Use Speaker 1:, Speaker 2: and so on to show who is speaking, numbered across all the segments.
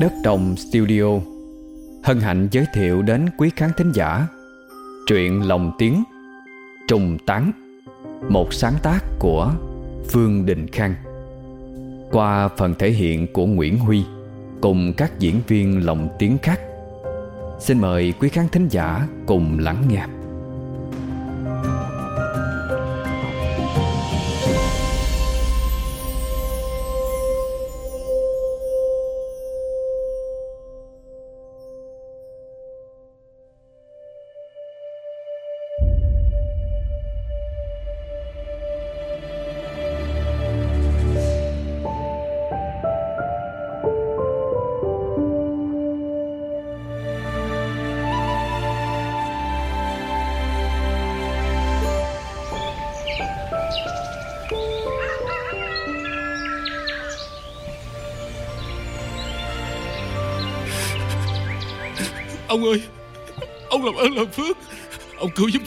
Speaker 1: Đất Đồng Studio hân hạnh giới thiệu đến quý khán thính giả truyện Lòng Tiếng, Trùng Tán, một sáng tác của Vương Đình Khang qua phần thể hiện của Nguyễn Huy cùng các diễn viên lồng tiếng khác. Xin mời quý khán thính giả cùng lắng nghe.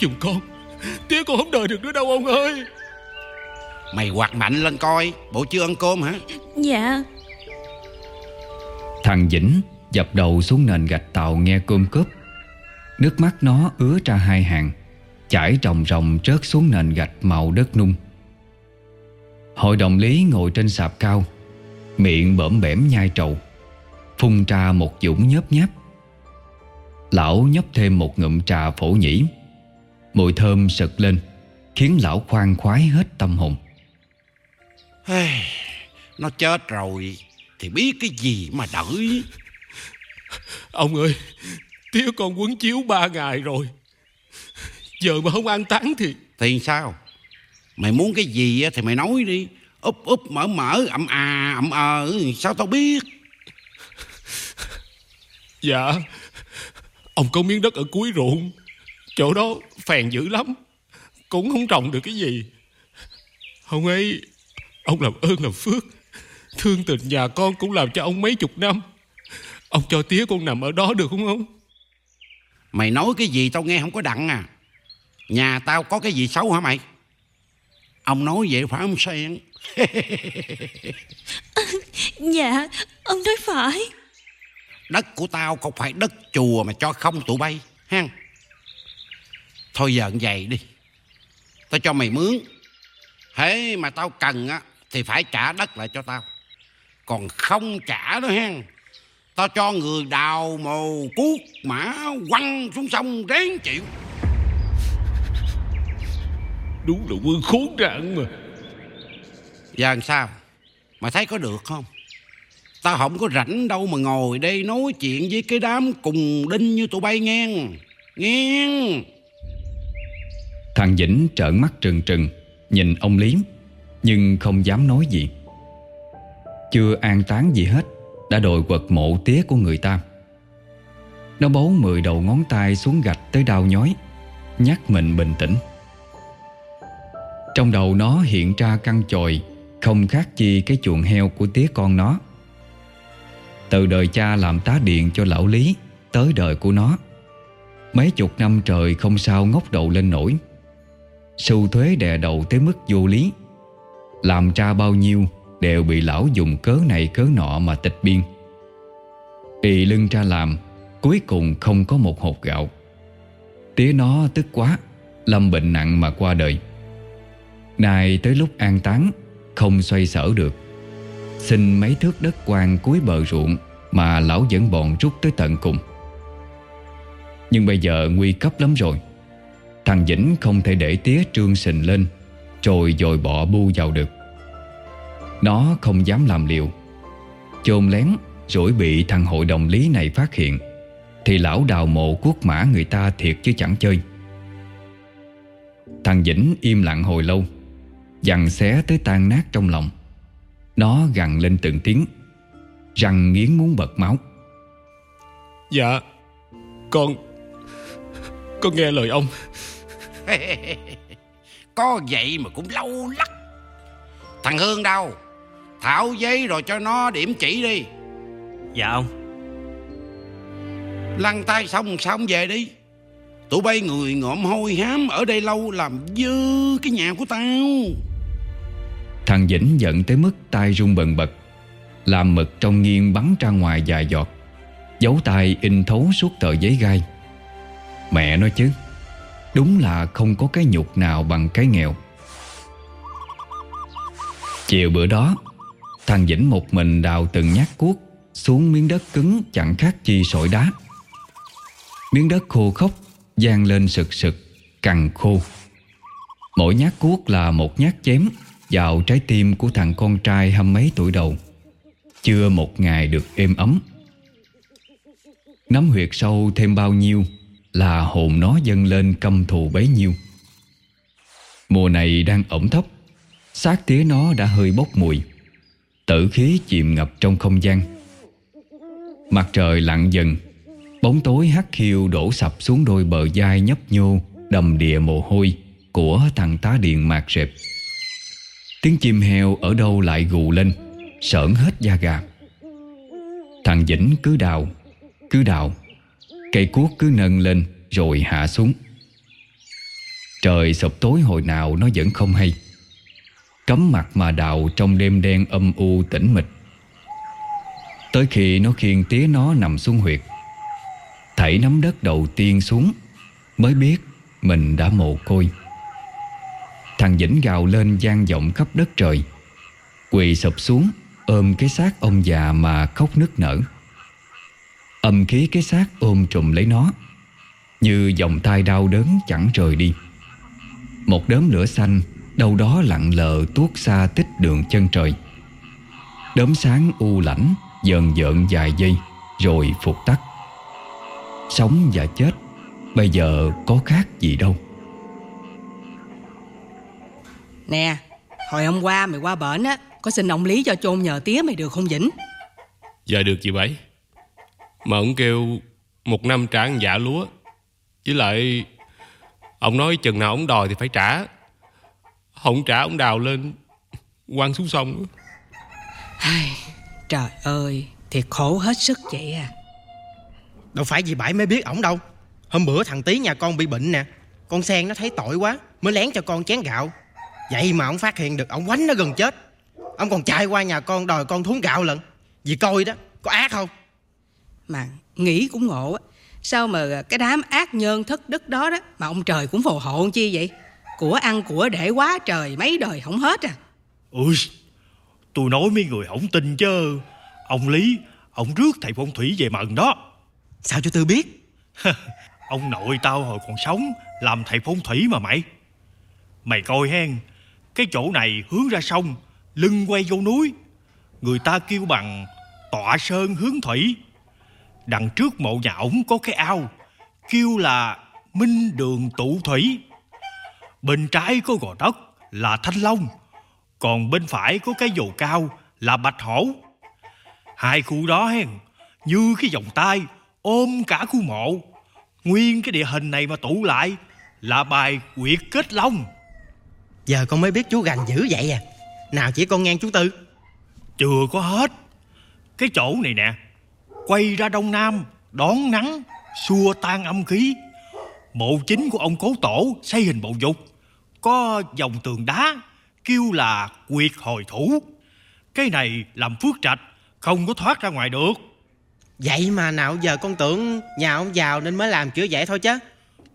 Speaker 2: Giùm con. Tía con không đời được nữa đâu ông ơi.
Speaker 3: Mày quạt mạnh lên coi Bộ chưa ăn cơm hả?
Speaker 4: Dạ.
Speaker 1: Thằng Vĩnh dập đầu xuống nền gạch tàu nghe cơm cướp. Nước mắt nó ứa ra hai hàng Chảy ròng ròng rớt xuống nền gạch màu đất nung. Hội đồng lý ngồi trên sạp cao Miệng bẩm bẻm nhai trầu Phun ra một dũng nhớp nháp. Lão nhấp thêm một ngụm trà phổ nhĩ Mùi thơm sực lên Khiến lão khoan khoái hết tâm hồn.
Speaker 3: Hey, Nó chết rồi Thì biết cái gì mà đợi?
Speaker 2: Ông ơi Tía con quấn chiếu ba ngày rồi. Giờ mà không ăn tán thì
Speaker 3: Thì sao? Mày muốn cái gì á thì mày nói đi. Úp úp mở mở ậm à ậm ờ Sao tao biết?
Speaker 2: Dạ Ông có miếng đất ở cuối ruộng. Chỗ đó phèn dữ lắm Cũng không trồng được cái gì. Ông ấy Ông làm ơn làm phước Thương tình nhà con cũng làm cho ông mấy chục năm. Ông cho tía con nằm ở đó được không ông?
Speaker 3: Mày nói cái gì tao nghe không có đặng à. Nhà tao có cái gì xấu hả mày? Ông nói vậy phải không Sen?
Speaker 4: Dạ Ông nói phải.
Speaker 3: Đất của tao không phải đất chùa mà cho không tụi bay ha Thôi giờ vậy đi. Tao cho mày mướn. Thế mà tao cần á Thì phải trả đất lại cho tao. Còn không trả đó ha Tao cho người đào mồ cuốc mã quăng xuống sông rén chịu.
Speaker 2: Đúng là quân khốn nạn mà.
Speaker 3: Giờ làm sao? Mày thấy có được không? Tao không có rảnh đâu mà ngồi đây nói chuyện với cái đám cùng đinh như tụi bay nghe. Nghe
Speaker 1: Thằng Vĩnh trợn mắt trừng trừng, Nhìn ông Liếm, Nhưng không dám nói gì. Chưa an táng gì hết, Đã đòi quật mộ tía của người ta. Nó bấu mười đầu ngón tay xuống gạch tới đau nhói, Nhắc mình bình tĩnh. Trong đầu nó hiện ra căn chòi Không khác chi cái chuồng heo của tía con nó. Từ đời cha làm tá điện cho lão Lý, Tới đời của nó. Mấy chục năm trời không sao ngóc đầu lên nổi. Sưu thuế đè đầu tới mức vô lý. Làm ra bao nhiêu Đều bị lão dùng cớ này cớ nọ mà tịch biên. Y lưng ra làm, Cuối cùng không có một hột gạo. Tía nó tức quá, Lâm bệnh nặng mà qua đời. Nay tới lúc an táng, Không xoay sở được. Xin mấy thước đất quan cuối bờ ruộng Mà lão vẫn bọn rút tới tận cùng. Nhưng bây giờ nguy cấp lắm rồi. Thằng Vĩnh không thể để tía trương sình lên Rồi dồi bọ bu vào được. Nó không dám làm liều. Chôn lén Rồi bị thằng hội đồng lý này phát hiện, Thì lão đào mộ quốc mã người ta thiệt chứ chẳng chơi. Thằng Vĩnh im lặng hồi lâu, Dằn xé tới tan nát trong lòng. Nó gằn lên từng tiếng, Răng nghiến muốn bật máu.
Speaker 2: Dạ Con Con nghe lời ông.
Speaker 3: Có vậy mà cũng lâu lắc. Thằng Hương đâu? Thảo giấy rồi cho nó điểm chỉ đi.
Speaker 5: Dạ ông.
Speaker 3: Lăn tay xong xong về đi. Tụi bay người ngộm hôi hám Ở đây lâu làm dơ cái nhà của tao.
Speaker 1: Thằng Vĩnh giận tới mức tay run bần bật Làm mực trong nghiêng bắn ra ngoài dài giọt Dấu tay in thấu suốt tờ giấy gai. Mẹ nói chứ Đúng là không có cái nhục nào bằng cái nghèo. Chiều bữa đó, Thằng Vĩnh một mình đào từng nhát cuốc Xuống miếng đất cứng chẳng khác chi sỏi đá. Miếng đất khô khốc Giang lên sực sực, Cằn khô. Mỗi nhát cuốc là một nhát chém Vào trái tim của thằng con trai hăm mấy tuổi đầu. Chưa một ngày được êm ấm. Nắm huyệt sâu thêm bao nhiêu là hồn nó dâng lên căm thù bấy nhiêu. Mùa này đang ẩm thấp, xác tía nó đã hơi bốc mùi. Tử khí chìm ngập trong không gian. Mặt trời lặn dần, Bóng tối hắt khiêu đổ sập xuống đôi bờ vai nhấp nhô, Đầm đìa mồ hôi Của thằng tá điện mạc rệp. Tiếng chim heo ở đâu lại gù lên, Sởn hết da gà. Thằng Vĩnh cứ đào Cứ đào. Cây cuốc cứ nâng lên, Rồi hạ xuống. Trời sụp tối hồi nào nó vẫn không hay. Cấm mặt mà đào trong đêm đen âm u tĩnh mịch. Tới khi nó khiêng tía nó nằm xuống huyệt, Thảy nắm đất đầu tiên xuống, Mới biết mình đã mồ côi. Thằng Vĩnh gào lên gian vọng khắp đất trời, Quỳ sụp xuống, Ôm cái xác ông già mà khóc nức nở. Âm khí cái xác ôm trùm lấy nó Như dòng tay đau đớn chẳng rời đi. Một đốm lửa xanh Đâu đó lặng lờ tuốt xa tích đường chân trời. Đốm sáng u lãnh Dần dợn vài giây Rồi phục tắt. Sống và chết Bây giờ có khác gì đâu.
Speaker 5: Nè Hồi hôm qua mày qua bển á Có xin ông Lý cho chôn nhờ tía mày được không Vĩnh?
Speaker 2: Dạ được chị Bảy Mà ông kêu Một năm trả một dạ lúa. Với lại Ông nói chừng nào ông đòi thì phải trả. Không trả ông đào lên quăng xuống sông.
Speaker 5: Ai, Trời ơi Thiệt khổ hết sức vậy à.
Speaker 6: Đâu phải vì bãi mới biết ổng đâu. Hôm bữa thằng tí nhà con bị bệnh nè. Con sen nó thấy tội quá Mới lén cho con chén gạo. Vậy mà ổng phát hiện được ổng quánh nó gần chết. Ông còn chạy qua nhà con đòi con thúng gạo lận Vì coi đó Có ác không
Speaker 5: Mà nghĩ cũng ngộ á. Sao mà cái đám ác nhân thất đức đó đó Mà ông trời cũng phù hộ chi vậy? Của ăn của để quá trời Mấy đời không hết à.
Speaker 7: Ui Tôi nói mấy người không tin chứ. Ông Lý Ông rước thầy phong thủy về mần đó.
Speaker 6: Sao cho tôi biết?
Speaker 7: Ông nội tao hồi còn sống Làm thầy phong thủy mà mày. Mày coi hen Cái chỗ này hướng ra sông Lưng quay vô núi. Người ta kêu bằng Tọa sơn hướng thủy Đằng trước mộ nhà ổng có cái ao Kêu là Minh đường tụ thủy. Bên trái có gò đất Là thanh long Còn bên phải có cái dồ cao Là bạch hổ. Hai khu đó hen Như cái vòng tay ôm cả khu mộ. Nguyên cái địa hình này mà tụ lại Là bài quyệt kết long.
Speaker 6: Giờ con mới biết chú gành dữ vậy à. Nào chỉ con ngang chú Tư.
Speaker 7: Chưa có hết. Cái chỗ này nè Quay ra đông nam Đón nắng Xua tan âm khí. Mộ chính của ông cố tổ xây hình bộ dục Có dòng tường đá Kêu là quyệt hồi thủ. Cái này làm phước trạch Không có thoát ra ngoài được.
Speaker 6: Vậy mà nào giờ con tưởng Nhà ông giàu nên mới làm kiểu vậy thôi chứ.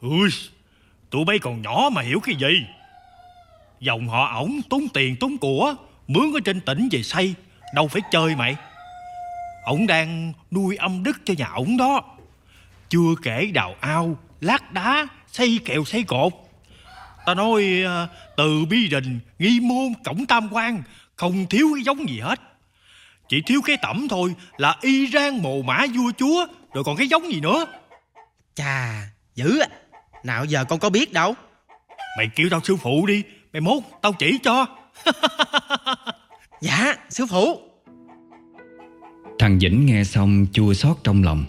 Speaker 7: Ui Tụi bay còn nhỏ mà hiểu cái gì? Dòng họ ổng tốn tiền tốn của Mướn ở trên tỉnh về xây Đâu phải chơi mày Ổng đang nuôi âm đức cho nhà ổng đó. Chưa kể đào ao Lát đá Xây kèo xây cột. Ta nói à, từ bi đình Nghi môn cổng tam quan Không thiếu cái giống gì hết. Chỉ thiếu cái tẩm thôi Là y rang mồ mã vua chúa Rồi còn cái giống gì nữa?
Speaker 6: Chà Dữ à. Nào giờ con có biết đâu.
Speaker 7: Mày kêu tao sư phụ đi Mày mốt tao chỉ cho.
Speaker 6: Dạ sư phụ
Speaker 1: Thằng Vĩnh nghe xong chua xót trong lòng.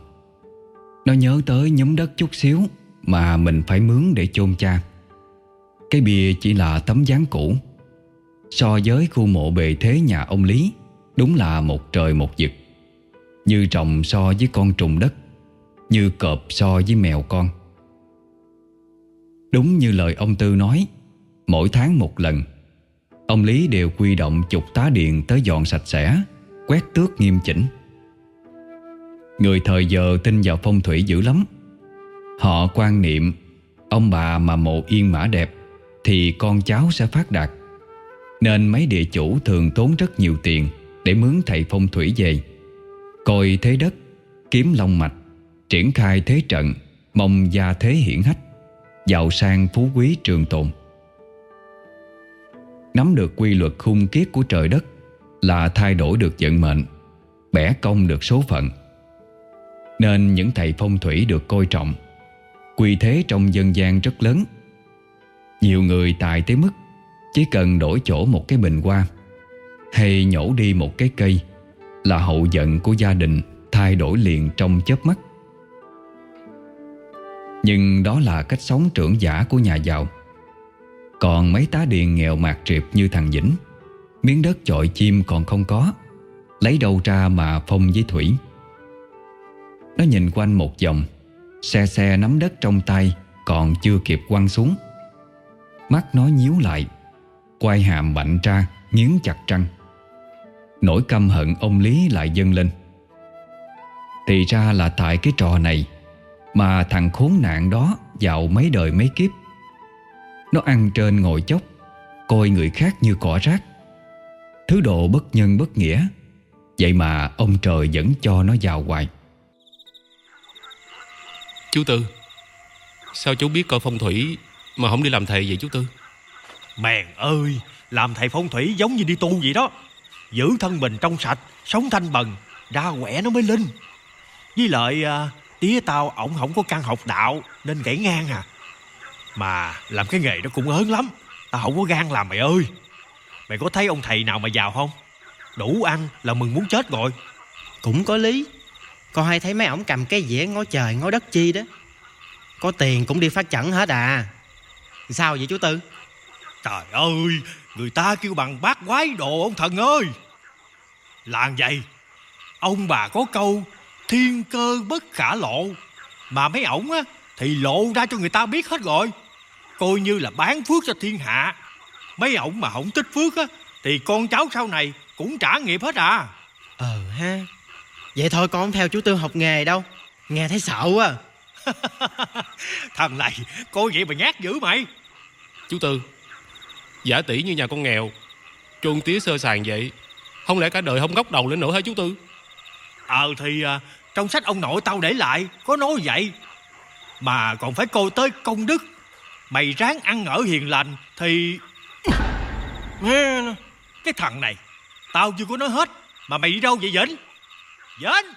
Speaker 1: Nó nhớ tới nhóm đất chút xíu Mà mình phải mướn để chôn cha. Cái bia chỉ là tấm dáng cũ. So với khu mộ bề thế nhà ông Lý, Đúng là một trời một vực. Như trồng so với con trùng đất, Như cọp so với mèo con. Đúng như lời ông Tư nói, Mỗi tháng một lần, Ông Lý đều quy động chục tá điện tới dọn sạch sẽ, Quét tước nghiêm chỉnh. Người thời giờ tin vào phong thủy dữ lắm. Họ quan niệm, Ông bà mà mộ yên mã đẹp, Thì con cháu sẽ phát đạt. Nên mấy địa chủ thường tốn rất nhiều tiền Để mướn thầy phong thủy về. Coi thế đất, Kiếm long mạch, Triển khai thế trận, Mong gia thế hiển hách, Giàu sang phú quý trường tồn. Nắm được quy luật khung kiết của trời đất Là thay đổi được vận mệnh, Bẻ công được số phận. Nên những thầy phong thủy được coi trọng. Quy thế trong dân gian rất lớn. Nhiều người tài tới mức Chỉ cần đổi chỗ một cái bình hoa Hay nhổ đi một cái cây Là hậu giận của gia đình Thay đổi liền trong chớp mắt. Nhưng đó là cách sống trưởng giả của nhà giàu. Còn mấy tá điền nghèo mạt triệp như thằng Vĩnh, Miếng đất chọi chim còn không có, Lấy đâu ra mà phong với thủy? Nó nhìn quanh một vòng, Xe xe nắm đất trong tay, Còn chưa kịp quăng xuống. Mắt nó nhíu lại Quay hàm mạnh ra Nghiến chặt răng. Nỗi căm hận ông Lý lại dâng lên. Thì ra là tại cái trò này Mà thằng khốn nạn đó Dạo mấy đời mấy kiếp. Nó ăn trên ngồi chốc, Coi người khác như cỏ rác. Thứ độ bất nhân bất nghĩa, Vậy mà ông trời vẫn cho nó vào hoài.
Speaker 2: Chú Tư. Sao chú biết coi phong thủy Mà không đi làm thầy vậy chú Tư?
Speaker 7: Mèn ơi Làm thầy phong thủy giống như đi tu vậy đó. Giữ thân mình trong sạch Sống thanh bần Ra quẻ nó mới linh. Với lại à, Tía tao ổng không có căn học đạo Nên gãy ngang à. Mà làm cái nghề đó cũng ớn lắm Tao không có gan làm mày ơi. Mày có thấy ông thầy nào mà giàu không? Đủ ăn là mừng muốn chết rồi.
Speaker 6: Cũng có lý Con hay thấy mấy ổng cầm cái dĩa ngó trời ngó đất chi đó. Có tiền cũng đi phát chẩn hết à. Sao vậy chú Tư?
Speaker 7: Trời ơi Người ta kêu bằng bát quái đồ ông thần ơi. Làng vậy Ông bà có câu Thiên cơ bất khả lộ. Mà mấy ổng á Thì lộ ra cho người ta biết hết rồi. Coi như là bán phước cho thiên hạ. Mấy ổng mà không tích phước á Thì con cháu sau này cũng trả nghiệp hết à.
Speaker 6: Ờ ha Vậy thôi con không theo chú Tư học nghề đâu. Nghe thấy sợ quá
Speaker 7: Thằng này coi vậy mà nhát dữ mày.
Speaker 2: Chú Tư Giả tỷ như nhà con nghèo Chôn tía sơ sàng vậy Không lẽ cả đời không ngóc đầu lên nữa hả chú Tư?
Speaker 7: Ờ thì à, trong sách ông nội tao để lại Có nói vậy. Mà còn phải coi tới công đức. Mày ráng ăn ở hiền lành Thì Cái thằng này Tao chưa có nói hết Mà mày đi đâu vậy Vĩnh Vĩnh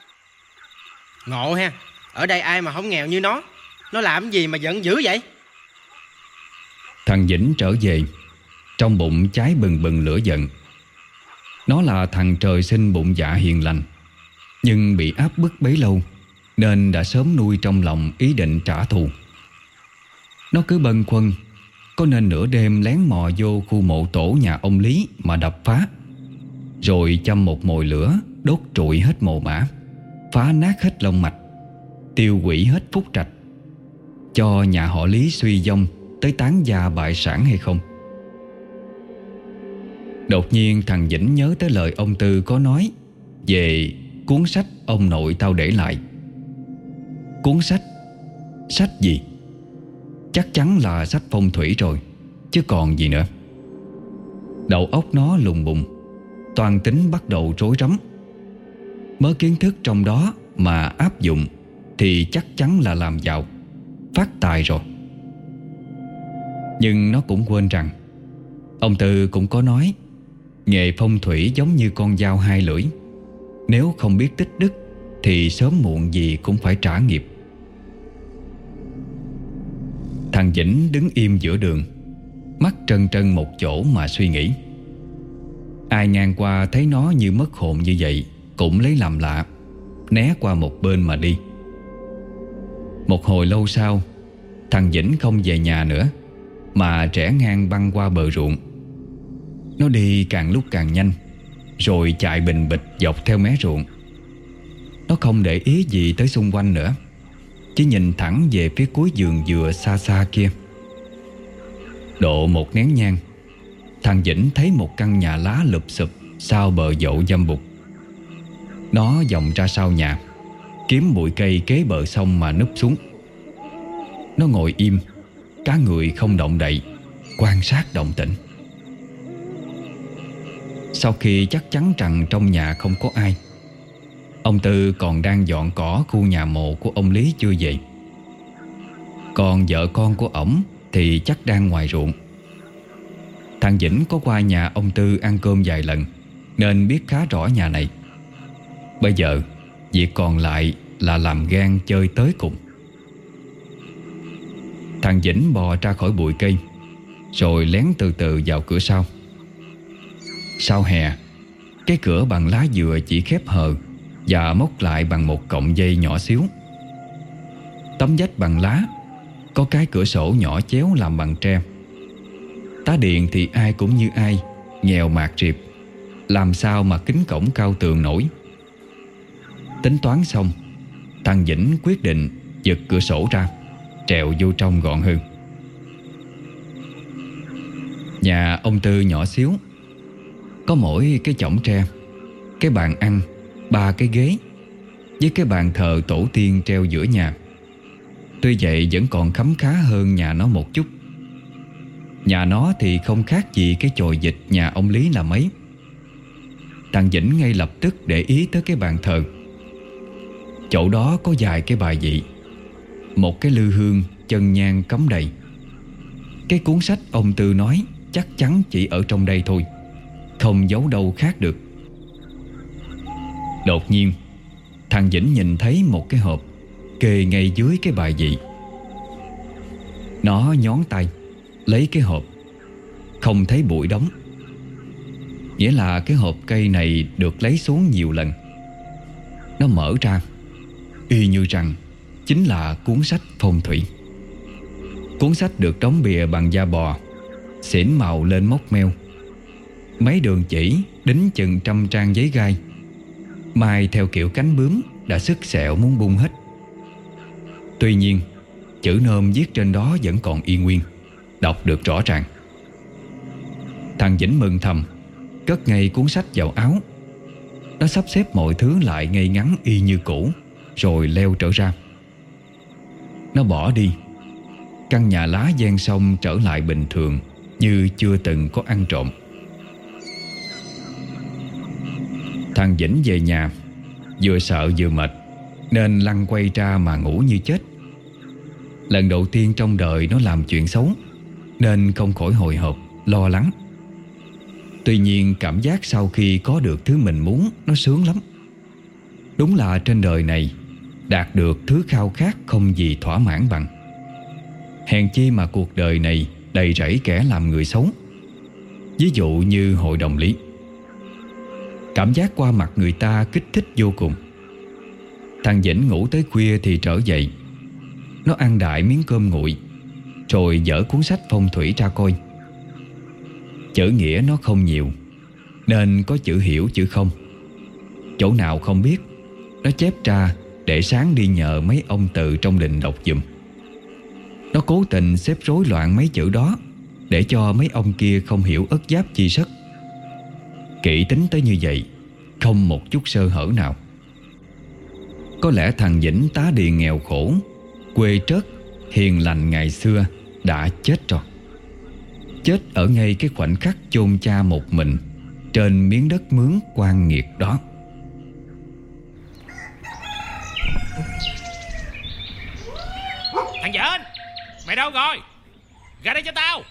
Speaker 6: Ngộ ha. Ở đây ai mà không nghèo như nó? Nó làm gì mà giận dữ vậy?
Speaker 1: Thằng Vĩnh trở về. Trong bụng cháy bừng bừng lửa giận. Nó là thằng trời sinh bụng dạ hiền lành Nhưng bị áp bức bấy lâu Nên đã sớm nuôi trong lòng ý định trả thù. Nó cứ bâng khuâng Có nên nửa đêm lén mò vô khu mộ tổ nhà ông Lý Mà đập phá Rồi châm một mồi lửa Đốt trụi hết mồ mã Phá nát hết lông mạch, Tiêu quỷ hết phúc trạch. Cho nhà họ Lý suy dông Tới tán gia bại sản hay không? Đột nhiên thằng Vĩnh nhớ tới lời ông Tư có nói Về cuốn sách ông nội tao để lại. Cuốn sách? Sách gì? Chắc chắn là sách phong thủy rồi, Chứ còn gì nữa. Đầu óc nó lùng bùng, Toàn tính bắt đầu rối rắm. Mớ kiến thức trong đó Mà áp dụng Thì chắc chắn là làm giàu, Phát tài rồi. Nhưng nó cũng quên rằng, Ông Tư cũng có nói, Nghề phong thủy giống như con dao hai lưỡi. Nếu không biết tích đức Thì sớm muộn gì cũng phải trả nghiệp. Thằng Vĩnh đứng im giữa đường, Mắt trân trân một chỗ mà suy nghĩ. Ai ngang qua thấy nó như mất hồn như vậy cũng lấy làm lạ, Né qua một bên mà đi. Một hồi lâu sau, Thằng Vĩnh không về nhà nữa, Mà trẻ ngang băng qua bờ ruộng. Nó đi càng lúc càng nhanh, Rồi chạy bình bịch dọc theo mé ruộng. Nó không để ý gì tới xung quanh nữa, Chỉ nhìn thẳng về phía cuối giường dừa xa xa kia. Độ một nén nhang, Thằng Vĩnh thấy một căn nhà lá lụp xụp Sau bờ dậu dâm bụt. Nó vòng ra sau nhà, Kiếm bụi cây kế bờ sông mà núp xuống. Nó ngồi im, Cá người không động đậy, Quan sát động tĩnh. Sau khi chắc chắn rằng trong nhà không có ai, Ông Tư còn đang dọn cỏ khu nhà mộ của ông Lý chưa về. Còn vợ con của ổng thì chắc đang ngoài ruộng. Thằng Vĩnh có qua nhà ông Tư ăn cơm vài lần, Nên biết khá rõ nhà này. Bây giờ, Việc còn lại là làm gan chơi tới cùng. Thằng Vĩnh bò ra khỏi bụi cây, Rồi lén từ từ vào cửa sau. Sau hè, Cái cửa bằng lá dừa chỉ khép hờ Và móc lại bằng một cọng dây nhỏ xíu. Tấm vách bằng lá, Có cái cửa sổ nhỏ chéo làm bằng tre. Tá điện thì ai cũng như ai, Nghèo mạt triệp Làm sao mà kính cổng cao tường nổi. Tính toán xong Thằng Vĩnh quyết định giật cửa sổ ra, Trèo vô trong gọn hơn. Nhà ông Tư nhỏ xíu, Có mỗi cái chổng tre, Cái bàn ăn, Ba cái ghế, Với cái bàn thờ tổ tiên treo giữa nhà. Tuy vậy vẫn còn khấm khá hơn nhà nó một chút. Nhà nó thì không khác gì cái chồi dịch nhà ông Lý là mấy. Thằng Vĩnh ngay lập tức để ý tới cái bàn thờ. Chỗ đó có vài cái bài dị Một cái lư hương chân nhang cấm đầy. Cái cuốn sách ông Tư nói Chắc chắn chỉ ở trong đây thôi. Không giấu đâu khác được. Đột nhiên, Thằng Vĩnh nhìn thấy một cái hộp Kề ngay dưới cái bài dị Nó nhón tay, Lấy cái hộp. Không thấy bụi đóng. Nghĩa là cái hộp cây này Được lấy xuống nhiều lần. Nó mở ra. Y như rằng, Chính là cuốn sách phong thủy. Cuốn sách được đóng bìa bằng da bò, Xỉn màu lên móc meo. Mấy đường chỉ Đính chừng trăm trang giấy gai. Mai theo kiểu cánh bướm Đã sức sẹo muốn bung hết. Tuy nhiên, Chữ nôm viết trên đó vẫn còn y nguyên, Đọc được rõ ràng. Thằng Vĩnh mừng thầm, Cất ngay cuốn sách vào áo. Nó sắp xếp mọi thứ lại ngay ngắn y như cũ. Rồi leo trở ra. Nó bỏ đi. Căn nhà lá gian sông trở lại bình thường, Như chưa từng có ăn trộm. Thằng Vĩnh về nhà, Vừa sợ vừa mệt, Nên lăn quay ra mà ngủ như chết. Lần đầu tiên trong đời nó làm chuyện xấu, Nên không khỏi hồi hộp, Lo lắng. Tuy nhiên cảm giác sau khi có được thứ mình muốn, Nó sướng lắm. Đúng là trên đời này Đạt được thứ khao khát không gì thỏa mãn bằng. Hèn chi mà cuộc đời này Đầy rẫy kẻ làm người xấu. Ví dụ như hội đồng lý. Cảm giác qua mặt người ta kích thích vô cùng. Thằng Vĩnh ngủ tới khuya thì trở dậy. Nó ăn đại miếng cơm nguội, Rồi dở cuốn sách phong thủy ra coi. Chữ nghĩa nó không nhiều, Nên có chữ hiểu chữ không. Chỗ nào không biết, Nó chép ra để sáng đi nhờ mấy ông từ trong đình đọc dùm Nó cố tình xếp rối loạn mấy chữ đó, Để cho mấy ông kia không hiểu ất giáp chi sức Kỹ tính tới như vậy, Không một chút sơ hở nào. Có lẽ thằng Vĩnh tá điền nghèo khổ, Quê trớt, Hiền lành ngày xưa, Đã chết rồi. Chết ở ngay cái khoảnh khắc chôn cha một mình, Trên miếng đất mướn quan nghiệt đó
Speaker 2: Thằng Vĩnh Mày đâu rồi? Ra đây cho tao.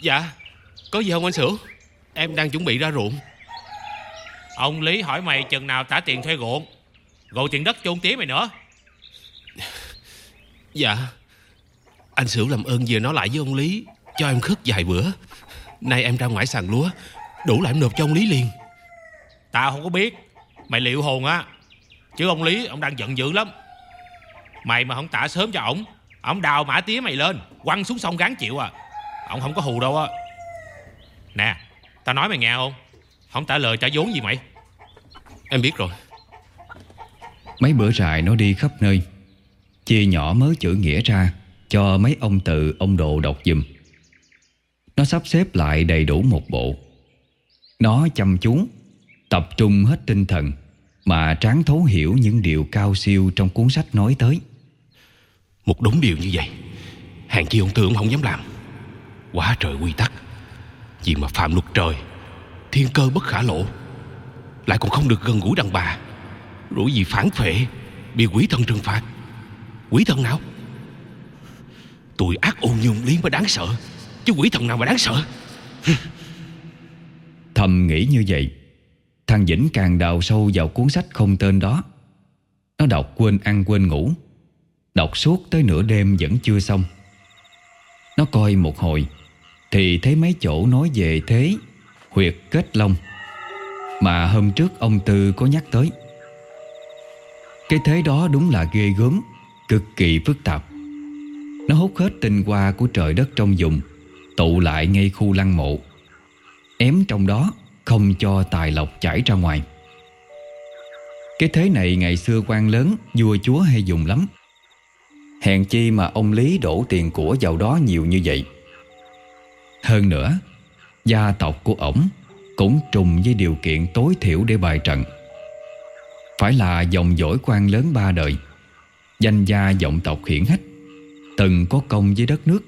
Speaker 2: Dạ Có gì không anh Sửu? Em đang chuẩn bị ra ruộng. Ông Lý hỏi mày chừng nào trả tiền thuê ruộng. Rồi tiền đất chôn tía mày nữa. Dạ Anh Sửu làm ơn vừa nói lại với ông Lý Cho em khất vài bữa. Nay em ra ngoài sàn lúa Đủ lại em nộp cho ông Lý liền. Tao không có biết. Mày liệu hồn á. Chứ ông Lý ông đang giận dữ lắm. Mày mà không tạ sớm cho ổng ông đào mã tía mày lên, Quăng xuống sông gắn chịu à. Ông không có hù đâu á. Nè, Tao nói mày nghe không? Không trả lời trả vốn gì mày. Em biết rồi.
Speaker 1: Mấy bữa rài nó đi khắp nơi. Chia nhỏ mớ chữ nghĩa ra, Cho mấy ông tự, ông đồ đọc dùm Nó sắp xếp lại đầy đủ một bộ. Nó chăm chú, Tập trung hết tinh thần, Mà tráng thấu hiểu những điều cao siêu Trong cuốn sách nói tới.
Speaker 2: Một đống điều như vậy, Hàng chi ông Tư ông không dám làm. Quá trời quy tắc. Vì mà phạm luật trời, Thiên cơ bất khả lộ. Lại còn không được gần gũi đàn bà. Rủi gì phản phệ, Bị quỷ thần trừng phạt. Quỷ thần nào? Tụi ác ôn nhung liên mới đáng sợ, Chứ quỷ thần nào mà đáng sợ?
Speaker 1: Thầm nghĩ như vậy, Thằng Vĩnh càng đào sâu vào cuốn sách không tên đó. Nó đọc quên ăn quên ngủ. Đọc suốt tới nửa đêm vẫn chưa xong. Nó coi một hồi, Thì thấy mấy chỗ nói về thế, Huyệt kết long, Mà hôm trước ông Tư có nhắc tới. Cái thế đó đúng là ghê gớm, Cực kỳ phức tạp. Nó hút hết tinh hoa của trời đất trong vùng, Tụ lại ngay khu lăng mộ, Ém trong đó Không cho tài lộc chảy ra ngoài. Cái thế này ngày xưa quan lớn, Vua chúa hay dùng lắm. Hèn chi mà ông Lý đổ tiền của vào đó nhiều như vậy. Hơn nữa, Gia tộc của ổng Cũng trùng với điều kiện tối thiểu để bài trận. Phải là dòng dõi quan lớn ba đời, Danh gia vọng tộc hiển hách, Từng có công với đất nước.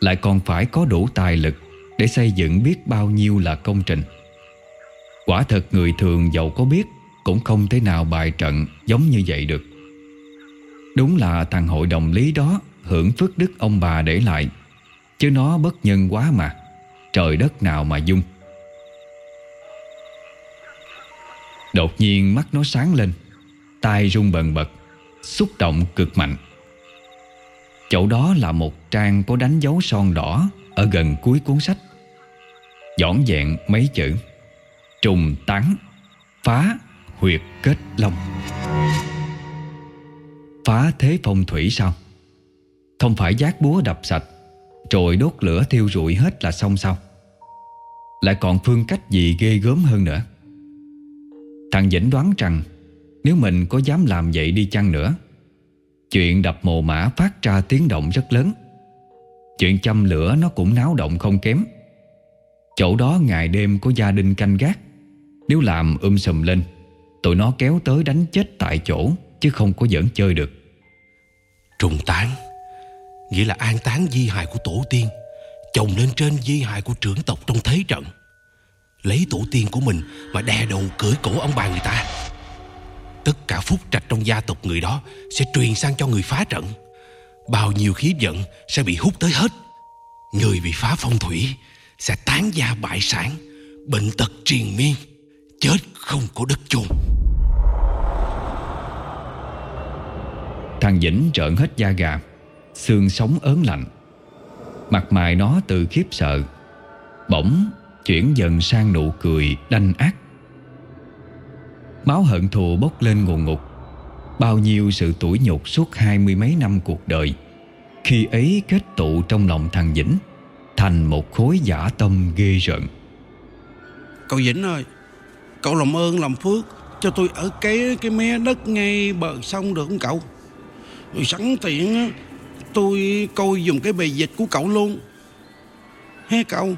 Speaker 1: Lại còn phải có đủ tài lực Để xây dựng biết bao nhiêu là công trình. Quả thật người thường giàu có biết Cũng không thể nào bài trận giống như vậy được. Đúng là thằng hội đồng lý đó Hưởng phước đức ông bà để lại. Chứ nó bất nhân quá mà. Trời đất nào mà dung. Đột nhiên mắt nó sáng lên. Tay rung bần bật, Xúc động cực mạnh. Chỗ đó là một trang có đánh dấu son đỏ Ở gần cuối cuốn sách. Dõn dẹn mấy chữ. Trùng tán Phá, huyệt kết long. Phá thế phong thủy sao? Không phải giác búa đập sạch Rồi đốt lửa thiêu rụi hết là xong sao? Lại còn phương cách gì ghê gớm hơn nữa? Thằng Vĩnh đoán rằng Nếu mình có dám làm vậy đi chăng nữa, Chuyện đập mồ mã phát ra tiếng động rất lớn. Chuyện châm lửa nó cũng náo động không kém. Chỗ đó ngày đêm có gia đình canh gác, Nếu làm um sùm lên, Tụi nó kéo tới đánh chết tại chỗ. Chứ không có giỡn chơi được.
Speaker 2: Trùng tán, Nghĩa là an táng di hài của tổ tiên, Chồng lên trên di hài của trưởng tộc trong thế trận. Lấy tổ tiên của mình Mà đè đầu cưỡi cổ ông bà người ta. Tất cả phúc trạch trong gia tộc người đó Sẽ truyền sang cho người phá trận. Bao nhiêu khí giận Sẽ bị hút tới hết. Người bị phá phong thủy Sẽ tán gia bại sản, Bệnh tật triền miên, Chết không có đất chôn.
Speaker 1: Thằng Vĩnh trợn hết da gà, Xương sống ớn lạnh. Mặt mày nó từ khiếp sợ, Bỗng chuyển dần sang nụ cười đanh ác. Máu hận thù bốc lên nguồn ngục. Bao nhiêu sự tủi nhục suốt hai mươi mấy năm cuộc đời, Khi ấy kết tụ trong lòng thằng Vĩnh, Thành một khối giả tâm ghê rợn.
Speaker 3: Cậu Vĩnh ơi, Cậu làm ơn làm phước Cho tôi ở cái cái mé đất ngay bờ sông được không cậu? Sẵn tiện Tôi coi dùng cái bề dịch của cậu luôn. He cậu?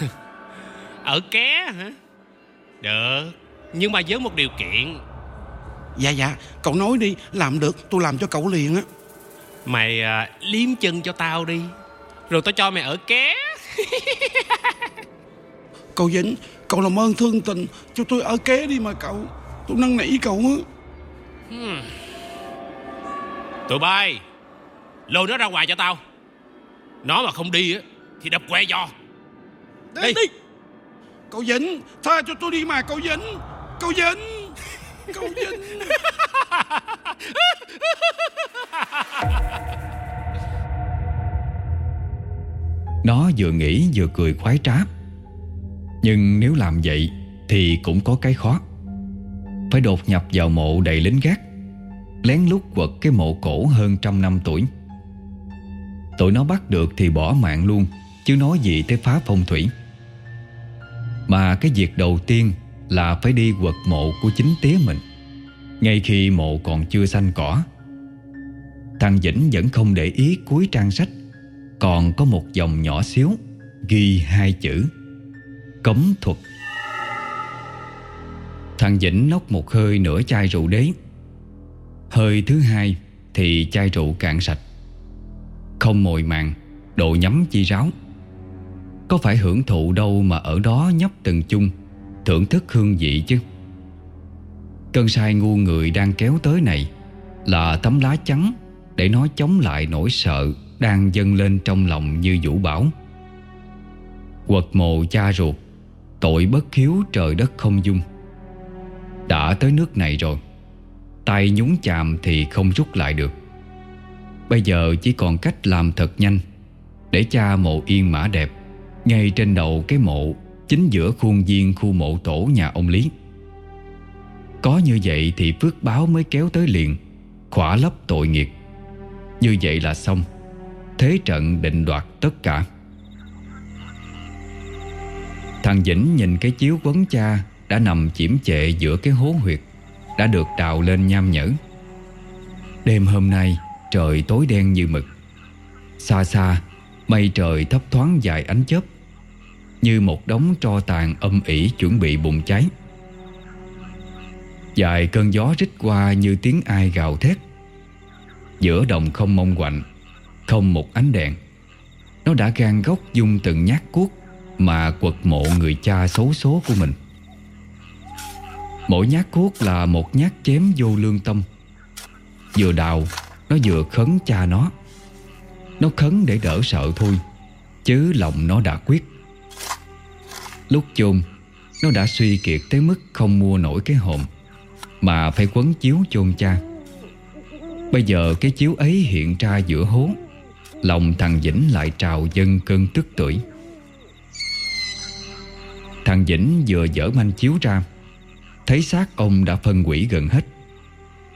Speaker 2: Ở ké hả? Được Nhưng mà với một điều kiện.
Speaker 3: Dạ dạ Cậu nói đi Làm được tôi làm cho cậu liền á.
Speaker 2: Mày à, liếm chân cho tao đi Rồi tao cho mày ở ké.
Speaker 3: Cậu Vĩnh Cậu làm ơn thương tình Cho tôi ở kế đi mà cậu. Tôi năn nỉ cậu á
Speaker 2: Tụi bay Lôi nó ra ngoài cho tao. Nó mà không đi á Thì đập que giò
Speaker 3: Đi,
Speaker 2: Đi.
Speaker 3: đi. Cậu Vĩnh Tha cho tôi đi mà cậu Vĩnh. Cậu Vĩnh Cậu Vĩnh.
Speaker 1: Nó vừa nghĩ vừa cười khoái trá Nhưng nếu làm vậy Thì cũng có cái khó. Phải đột nhập vào mộ đầy lính gác Lén lút quật cái mộ cổ hơn trăm năm tuổi. Tụi nó bắt được thì bỏ mạng luôn, Chứ nói gì tới phá phong thủy. Mà cái việc đầu tiên Là phải đi quật mộ của chính tía mình, Ngay khi mộ còn chưa xanh cỏ. Thằng Vĩnh vẫn không để ý cuối trang sách, Còn có một dòng nhỏ xíu Ghi hai chữ, Cấm thuật. Thằng Vĩnh nốc một hơi nửa chai rượu đế. Hơi thứ hai Thì chai rượu cạn sạch. Không mồi màng, Độ nhắm chi ráo. Có phải hưởng thụ đâu mà ở đó nhấp từng chung, Thưởng thức hương vị chứ? Cơn sai ngu người đang kéo tới này Là tấm lá trắng Để nó chống lại nỗi sợ Đang dâng lên trong lòng như vũ bão. Quật mồ cha ruột, Tội bất khiếu trời đất không dung. Đã tới nước này rồi Tay nhúng chạm thì không rút lại được. Bây giờ chỉ còn cách làm thật nhanh, Để cha mộ yên mã đẹp, Ngay trên đầu cái mộ, Chính giữa khuôn viên khu mộ tổ nhà ông Lý. Có như vậy thì phước báo mới kéo tới liền, Khỏa lấp tội nghiệp. Như vậy là xong, Thế trận định đoạt tất cả. Thằng Vĩnh nhìn cái chiếu quấn cha Đã nằm chiếm chệ giữa cái hố huyệt. Đã được đào lên nham nhở. Đêm hôm nay, Trời tối đen như mực. Xa xa, Mây trời thấp thoáng dài ánh chớp, Như một đống tro tàn âm ỉ Chuẩn bị bùng cháy. Dài cơn gió rít qua Như tiếng ai gào thét. Giữa đồng không mong quạnh, Không một ánh đèn. Nó đã gan góc dung từng nhát cuốc mà quật mộ người cha xấu số của mình. Mỗi nhát cuốc là một nhát chém vô lương tâm. Vừa đào, Nó vừa khấn cha nó. Nó khấn để đỡ sợ thôi, Chứ lòng nó đã quyết. Lúc chôn, Nó đã suy kiệt tới mức không mua nổi cái hồn, Mà phải quấn chiếu chôn cha. Bây giờ cái chiếu ấy hiện ra giữa hố, Lòng thằng Vĩnh lại trào dân cơn tức tuổi Thằng Vĩnh vừa dở manh chiếu ra Thấy xác ông đã phân quỷ gần hết.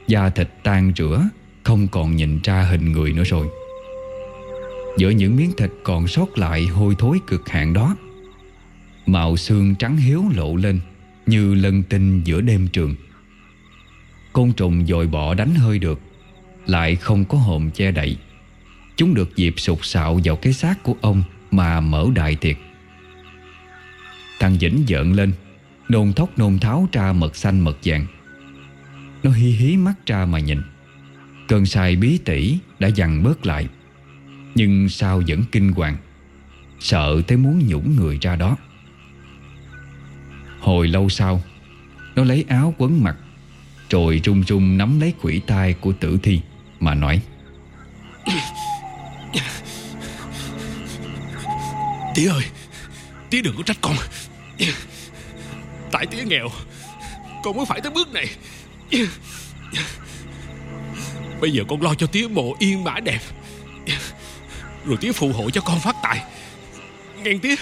Speaker 1: Da thịt tan rửa, Không còn nhìn ra hình người nữa rồi. Giữa những miếng thịt còn sót lại hôi thối cực hạn đó. Màu xương trắng hiếu lộ lên Như lân tinh giữa đêm trường. Côn trùng dồi bọ đánh hơi được, Lại không có hồn che đậy. Chúng được dịp sụt sạo vào cái xác của ông Mà mở đại tiệc. Thằng Vĩnh giận lên. Nôn thốc nôn tháo ra mật xanh mật vàng. Nó hi hí mắt ra mà nhìn. Cơn sai bí tỉ đã dằn bớt lại. Nhưng sao vẫn kinh hoàng? Sợ tới muốn nhũng người ra đó. Hồi lâu sau, Nó lấy áo quấn mặt, Rồi run run nắm lấy quỷ tai của tử thi Mà nói.
Speaker 2: Tía ơi, Tía đừng có trách con. Tại tía nghèo. Con mới phải tới bước này. Bây giờ con lo cho tía mộ yên mã đẹp. Rồi tía phù hộ cho con phát tài. Nghe tía.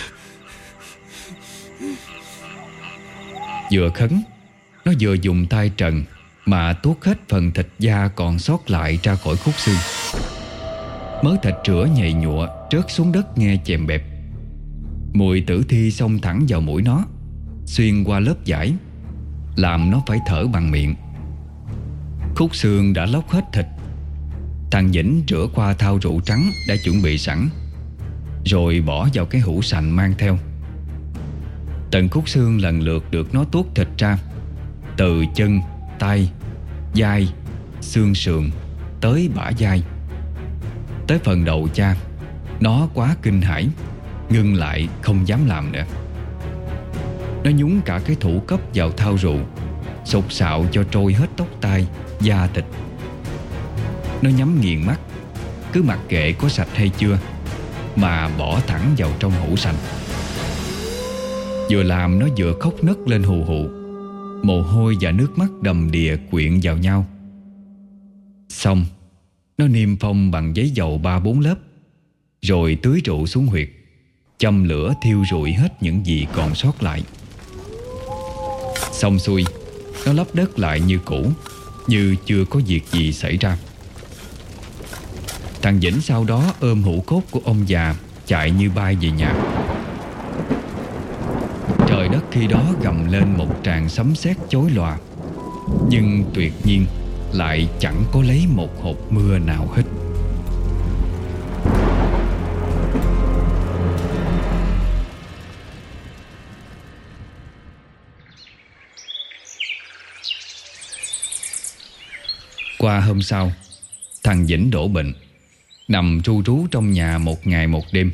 Speaker 1: Vừa khấn, Nó vừa dùng tay trần, Mà tuốt hết phần thịt da còn sót lại ra khỏi khúc xương. Mớ thịt rửa nhầy nhụa, Trớt xuống đất nghe chèm bẹp. Mùi tử thi xông thẳng vào mũi nó. Xuyên qua lớp vải Làm nó phải thở bằng miệng. Khúc xương đã lóc hết thịt. Thằng Vĩnh rửa qua thao rượu trắng Đã chuẩn bị sẵn Rồi bỏ vào cái hũ sành mang theo. Từng khúc xương lần lượt được nó tuốt thịt ra Từ chân, tay, vai, xương sườn Tới bả vai. Tới phần đầu cha Nó quá kinh hãi Ngưng lại không dám làm nữa. Nó nhúng cả cái thủ cấp vào thao rượu Sụt sạo cho trôi hết tóc tai, Da thịt. Nó nhắm nghiền mắt, Cứ mặc kệ có sạch hay chưa, Mà bỏ thẳng vào trong hũ sành. Vừa làm nó vừa khóc nấc lên hù hụ, Mồ hôi và nước mắt đầm đìa quyện vào nhau. Xong, Nó niêm phong bằng giấy dầu ba bốn lớp, Rồi tưới rượu xuống huyệt, Châm lửa thiêu rụi hết những gì còn sót lại. Xong xuôi, Nó lấp đất lại như cũ, Như chưa có việc gì xảy ra. Thằng Vĩnh sau đó ôm hũ cốt của ông già Chạy như bay về nhà. Trời đất khi đó gầm lên một tràng sấm sét chối lòa, Nhưng tuyệt nhiên Lại chẳng có lấy một hộp mưa nào hết. Qua hôm sau, Thằng Vĩnh đổ bệnh, Nằm tru trú trong nhà một ngày một đêm.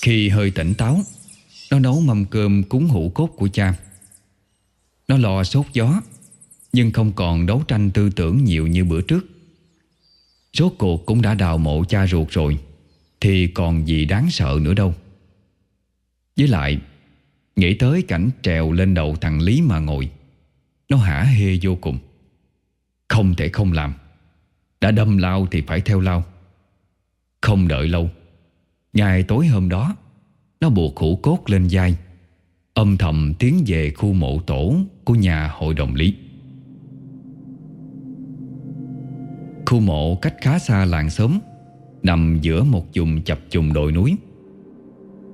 Speaker 1: Khi hơi tỉnh táo, Nó nấu mâm cơm cúng hũ cốt của cha. Nó lo sốt gió, Nhưng không còn đấu tranh tư tưởng nhiều như bữa trước. Rốt cuộc cũng đã đào mộ cha ruột rồi, Thì còn gì đáng sợ nữa đâu. Với lại, Nghĩ tới cảnh trèo lên đầu thằng Lý mà ngồi, Nó hả hê vô cùng. Không thể không làm. Đã đâm lao thì phải theo lao. Không đợi lâu Ngày tối hôm đó Nó buộc khủ cốt lên vai. Âm thầm tiến về khu mộ tổ Của nhà hội đồng lý. Khu mộ cách khá xa làng xóm Nằm giữa một vùng chập trùng đồi núi.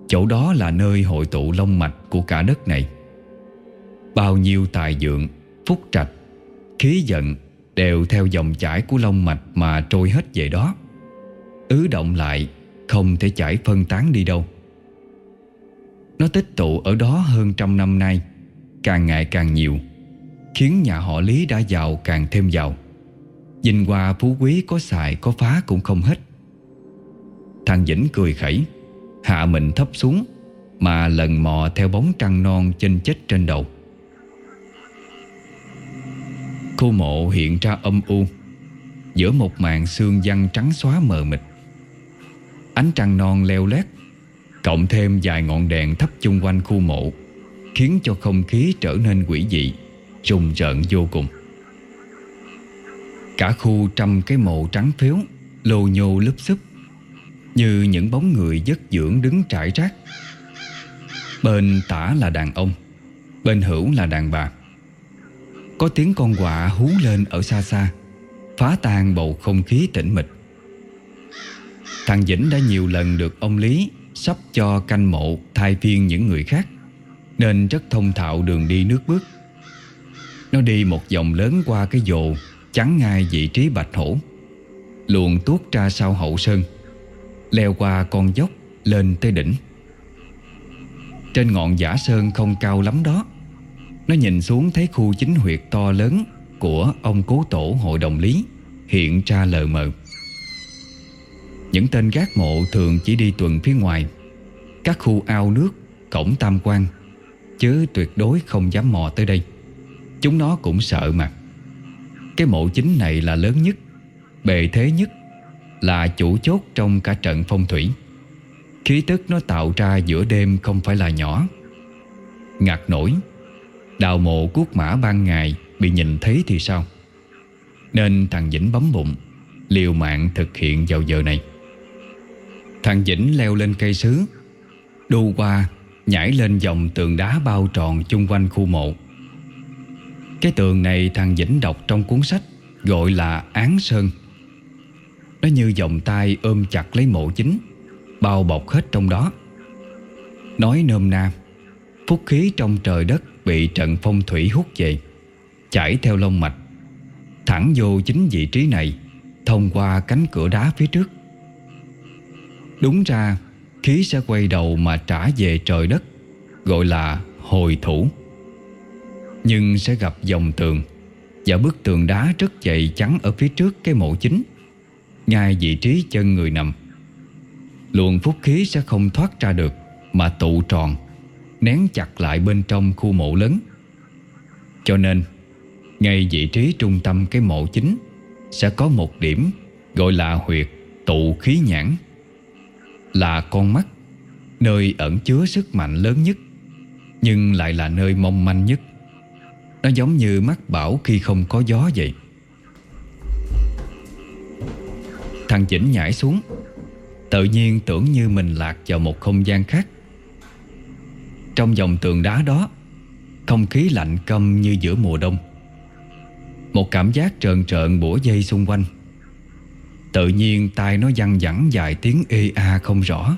Speaker 1: Chỗ đó là nơi hội tụ long mạch của cả đất này. Bao nhiêu tài dượng, phúc trạch, khí giận Đều theo dòng chảy của long mạch mà trôi hết về đó. Ứ động lại, Không thể chảy phân tán đi đâu. Nó tích tụ ở đó hơn trăm năm nay, Càng ngày càng nhiều, Khiến nhà họ Lý đã giàu càng thêm giàu. Nhìn qua phú quý có xài có phá cũng không hết. Thằng Vĩnh cười khẩy, Hạ mình thấp xuống, Mà lần mò theo bóng trăng non chênh chết trên đầu. Khu mộ hiện ra âm u. Giữa một màn xương văng trắng xóa mờ mịt. Ánh trăng non leo lét, Cộng thêm vài ngọn đèn thấp chung quanh khu mộ, Khiến cho không khí trở nên quỷ dị, Rùng rợn vô cùng. Cả khu trăm cái mộ trắng phiếu, Lô nhô lúp xúp, Như những bóng người dất dưỡng đứng trải rác. Bên tả là đàn ông, Bên hữu là đàn bà. Có tiếng con quạ hú lên ở xa xa, Phá tan bầu không khí tĩnh mịch. Thằng Vĩnh đã nhiều lần được ông Lý Sắp cho canh mộ thay phiên những người khác, Nên rất thông thạo đường đi nước bước. Nó đi một vòng lớn qua cái dồ, Chắn ngay vị trí bạch hổ, Luồn tuốt ra sau hậu sơn, Leo qua con dốc Lên tới đỉnh. Trên ngọn giả sơn không cao lắm đó nó nhìn xuống thấy khu chính huyệt to lớn Của ông cố tổ hội đồng lý, Hiện ra lờ mờ. Những tên gác mộ thường chỉ đi tuần phía ngoài. Các khu ao nước Cổng tam quan Chứ tuyệt đối không dám mò tới đây. Chúng nó cũng sợ mà. Cái mộ chính này là lớn nhất, Bề thế nhất, Là chủ chốt trong cả trận phong thủy. Khí tức nó tạo ra giữa đêm không phải là nhỏ. Ngạc nổi Đào mộ cuốc mã ban ngày, Bị nhìn thấy thì sao? Nên thằng Vĩnh bấm bụng, Liều mạng thực hiện vào giờ này. Thằng Vĩnh leo lên cây sứ Đu qua, Nhảy lên dòng tường đá bao tròn chung quanh khu mộ. Cái tường này thằng Vĩnh đọc trong cuốn sách, Gọi là Án Sơn. Nó như vòng tay ôm chặt lấy mộ chính, Bao bọc hết trong đó. Nói nôm na, Phúc khí trong trời đất Bị trận phong thủy hút về, Chảy theo lông mạch. Thẳng vô chính vị trí này, Thông qua cánh cửa đá phía trước. Đúng ra, Khí sẽ quay đầu mà trả về trời đất, Gọi là hồi thủ. Nhưng sẽ gặp dòng tường, Và bức tường đá rất dày chắn Ở phía trước cái mộ chính, Ngay vị trí chân người nằm. Luồng phúc khí sẽ không thoát ra được, Mà tụ tròn. Nén chặt lại bên trong khu mộ lớn. Cho nên, Ngay vị trí trung tâm cái mộ chính Sẽ có một điểm Gọi là huyệt tụ khí nhãn. Là con mắt, Nơi ẩn chứa sức mạnh lớn nhất, Nhưng lại là nơi mong manh nhất. Nó giống như mắt bảo khi không có gió vậy. Thằng Chỉnh nhảy xuống, Tự nhiên tưởng như mình lạc vào một không gian khác. Trong dòng tường đá đó, Không khí lạnh câm như giữa mùa đông. Một cảm giác trợn trợn bủa dây xung quanh. Tự nhiên tai nó văng vẳng dài tiếng ê a không rõ,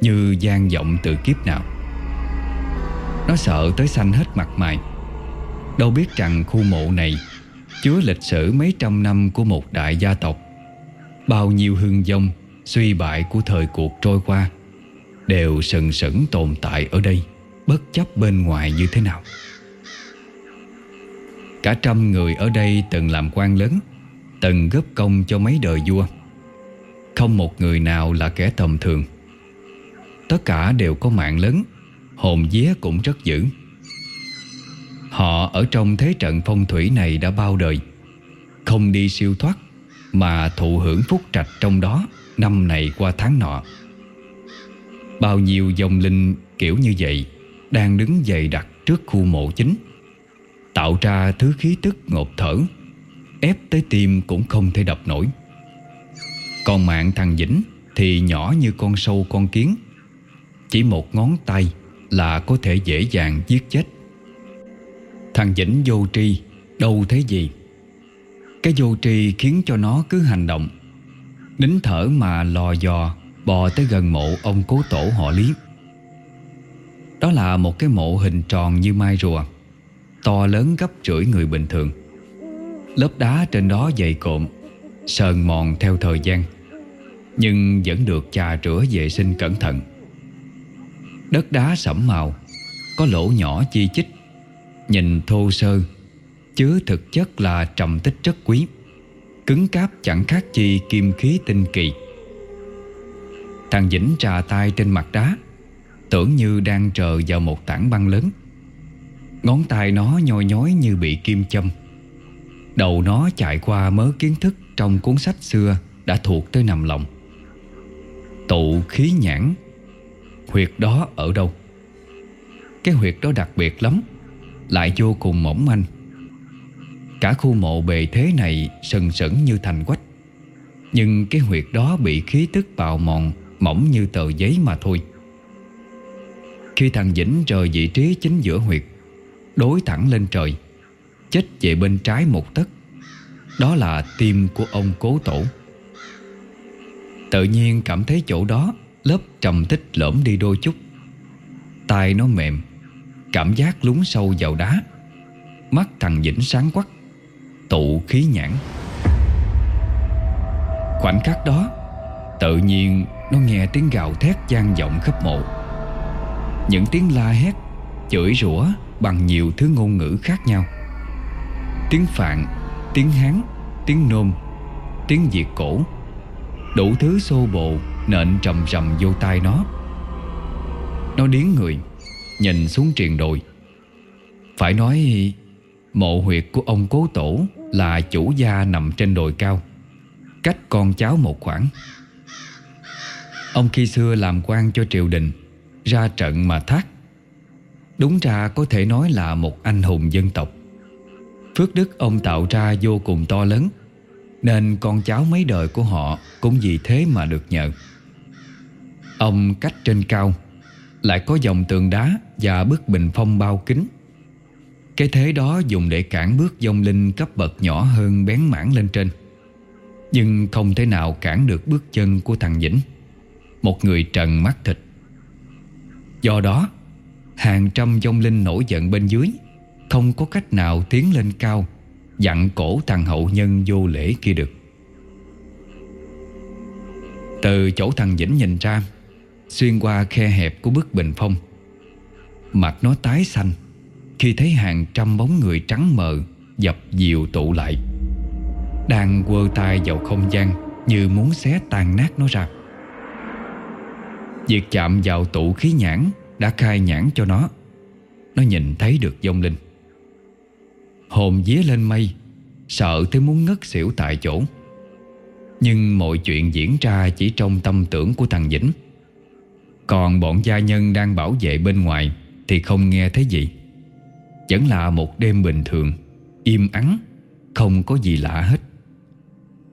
Speaker 1: Như gian vọng từ kiếp nào. Nó sợ tới xanh hết mặt mày. Đâu biết rằng khu mộ này Chứa lịch sử mấy trăm năm của một đại gia tộc. Bao nhiêu hương dông, Suy bại của thời cuộc trôi qua, Đều sừng sững tồn tại ở đây. Bất chấp bên ngoài như thế nào? Cả trăm người ở đây từng làm quan lớn, Từng góp công cho mấy đời vua. Không một người nào là kẻ tầm thường. Tất cả đều có mạng lớn, Hồn vía cũng rất dữ. Họ ở trong thế trận phong thủy này đã bao đời, Không đi siêu thoát Mà thụ hưởng phúc trạch trong đó Năm này qua tháng nọ. Bao nhiêu dòng linh kiểu như vậy đang đứng dày đặc trước khu mộ chính. Tạo ra thứ khí tức ngột thở, Ép tới tim cũng không thể đập nổi. Còn mạng thằng Vĩnh Thì nhỏ như con sâu con kiến. Chỉ một ngón tay Là có thể dễ dàng giết chết. Thằng Vĩnh vô tri, Đâu thấy gì. Cái vô tri khiến cho nó cứ hành động. Nín thở mà lò dò, Bò tới gần mộ ông cố tổ họ Lý. Đó là một cái mộ hình tròn như mai rùa, To lớn gấp rưỡi người bình thường. Lớp đá trên đó dày cộm Sờn mòn theo thời gian, Nhưng vẫn được chà rửa vệ sinh cẩn thận. Đất đá sẫm màu, Có lỗ nhỏ chi chít, Nhìn thô sơ Chứ thực chất là trầm tích rất quý, Cứng cáp chẳng khác chi kim khí tinh kỳ. Thằng Vĩnh trà tay trên mặt đá Tưởng như đang trờ vào một tảng băng lớn. Ngón tay nó nhoi nhói như bị kim châm. Đầu nó chạy qua mớ kiến thức Trong cuốn sách xưa Đã thuộc tới nằm lòng. Tụ khí nhãn, Huyệt đó ở đâu? Cái huyệt đó đặc biệt lắm, Lại vô cùng mỏng manh. Cả khu mộ bề thế này Sần sẩn như thành quách. Nhưng cái huyệt đó bị khí tức bào mòn Mỏng như tờ giấy mà thôi. Khi thằng Vĩnh rời vị trí chính giữa huyệt, Đối thẳng lên trời, Chết về bên trái một tấc. Đó là tim của ông cố tổ. Tự nhiên cảm thấy chỗ đó, Lớp trầm tích lõm đi đôi chút. Tay nó mềm, Cảm giác lún sâu vào đá. Mắt thằng Vĩnh sáng quắc, Tụ khí nhãn. Khoảnh khắc đó, Tự nhiên nó nghe tiếng gào thét gian vọng khắp mộ. Những tiếng la hét Chửi rủa bằng nhiều thứ ngôn ngữ khác nhau. Tiếng Phạn, tiếng Hán, tiếng Nôm, tiếng Việt cổ. Đủ thứ xô bộ nện trầm rầm vô tai nó. Nó điến người Nhìn xuống triền đồi. Phải nói Mộ huyệt của ông cố tổ Là chủ gia nằm trên đồi cao Cách con cháu một khoảng. Ông khi xưa làm quan cho triều đình ra trận mà thác. Đúng ra có thể nói là một anh hùng dân tộc. Phước đức ông tạo ra vô cùng to lớn, Nên con cháu mấy đời của họ Cũng vì thế mà được nhờ. Ông cách trên cao, Lại có dòng tường đá Và bức bình phong bao kính. Cái thế đó dùng để cản bước dông linh cấp bậc nhỏ hơn bén mảng lên trên. Nhưng không thể nào cản được bước chân của thằng Vĩnh. Một người trần mắt thịt. Do đó, Hàng trăm dông linh nổi giận bên dưới, Không có cách nào tiến lên cao, Dặn cổ thằng hậu nhân vô lễ kia được. Từ chỗ thằng Vĩnh nhìn ra, Xuyên qua khe hẹp của bức bình phong, Mặt nó tái xanh Khi thấy hàng trăm bóng người trắng mờ Dập dìu tụ lại, Đang quơ tay vào không gian Như muốn xé tan nát nó ra. Việc chạm vào tụ khí nhãn đã khai nhãn cho nó. Nó nhìn thấy được dông linh. Hồn vía lên mây, Sợ tới muốn ngất xỉu tại chỗ. Nhưng mọi chuyện diễn ra chỉ trong tâm tưởng của thằng Vĩnh. Còn bọn gia nhân đang bảo vệ bên ngoài Thì không nghe thấy gì. Vẫn là một đêm bình thường, Im ắng, Không có gì lạ hết.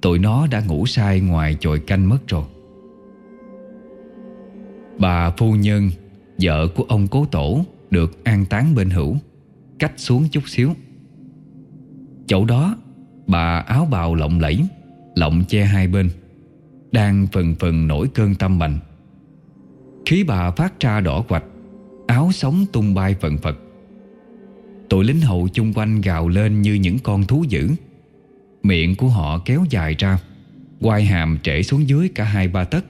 Speaker 1: Tụi nó đã ngủ sai ngoài chòi canh mất rồi. Bà phu nhân, Vợ của ông cố tổ, Được an táng bên hữu. Cách xuống chút xíu. Chỗ đó, Bà áo bào lộng lẫy, Lộng che hai bên, Đang phần phần nổi cơn tâm bệnh Khí bà phát ra đỏ quạch, Áo sống tung bay phần phật. Tụi lính hậu chung quanh gào lên như những con thú dữ. Miệng của họ kéo dài ra, Quai hàm trễ xuống dưới cả hai ba tấc.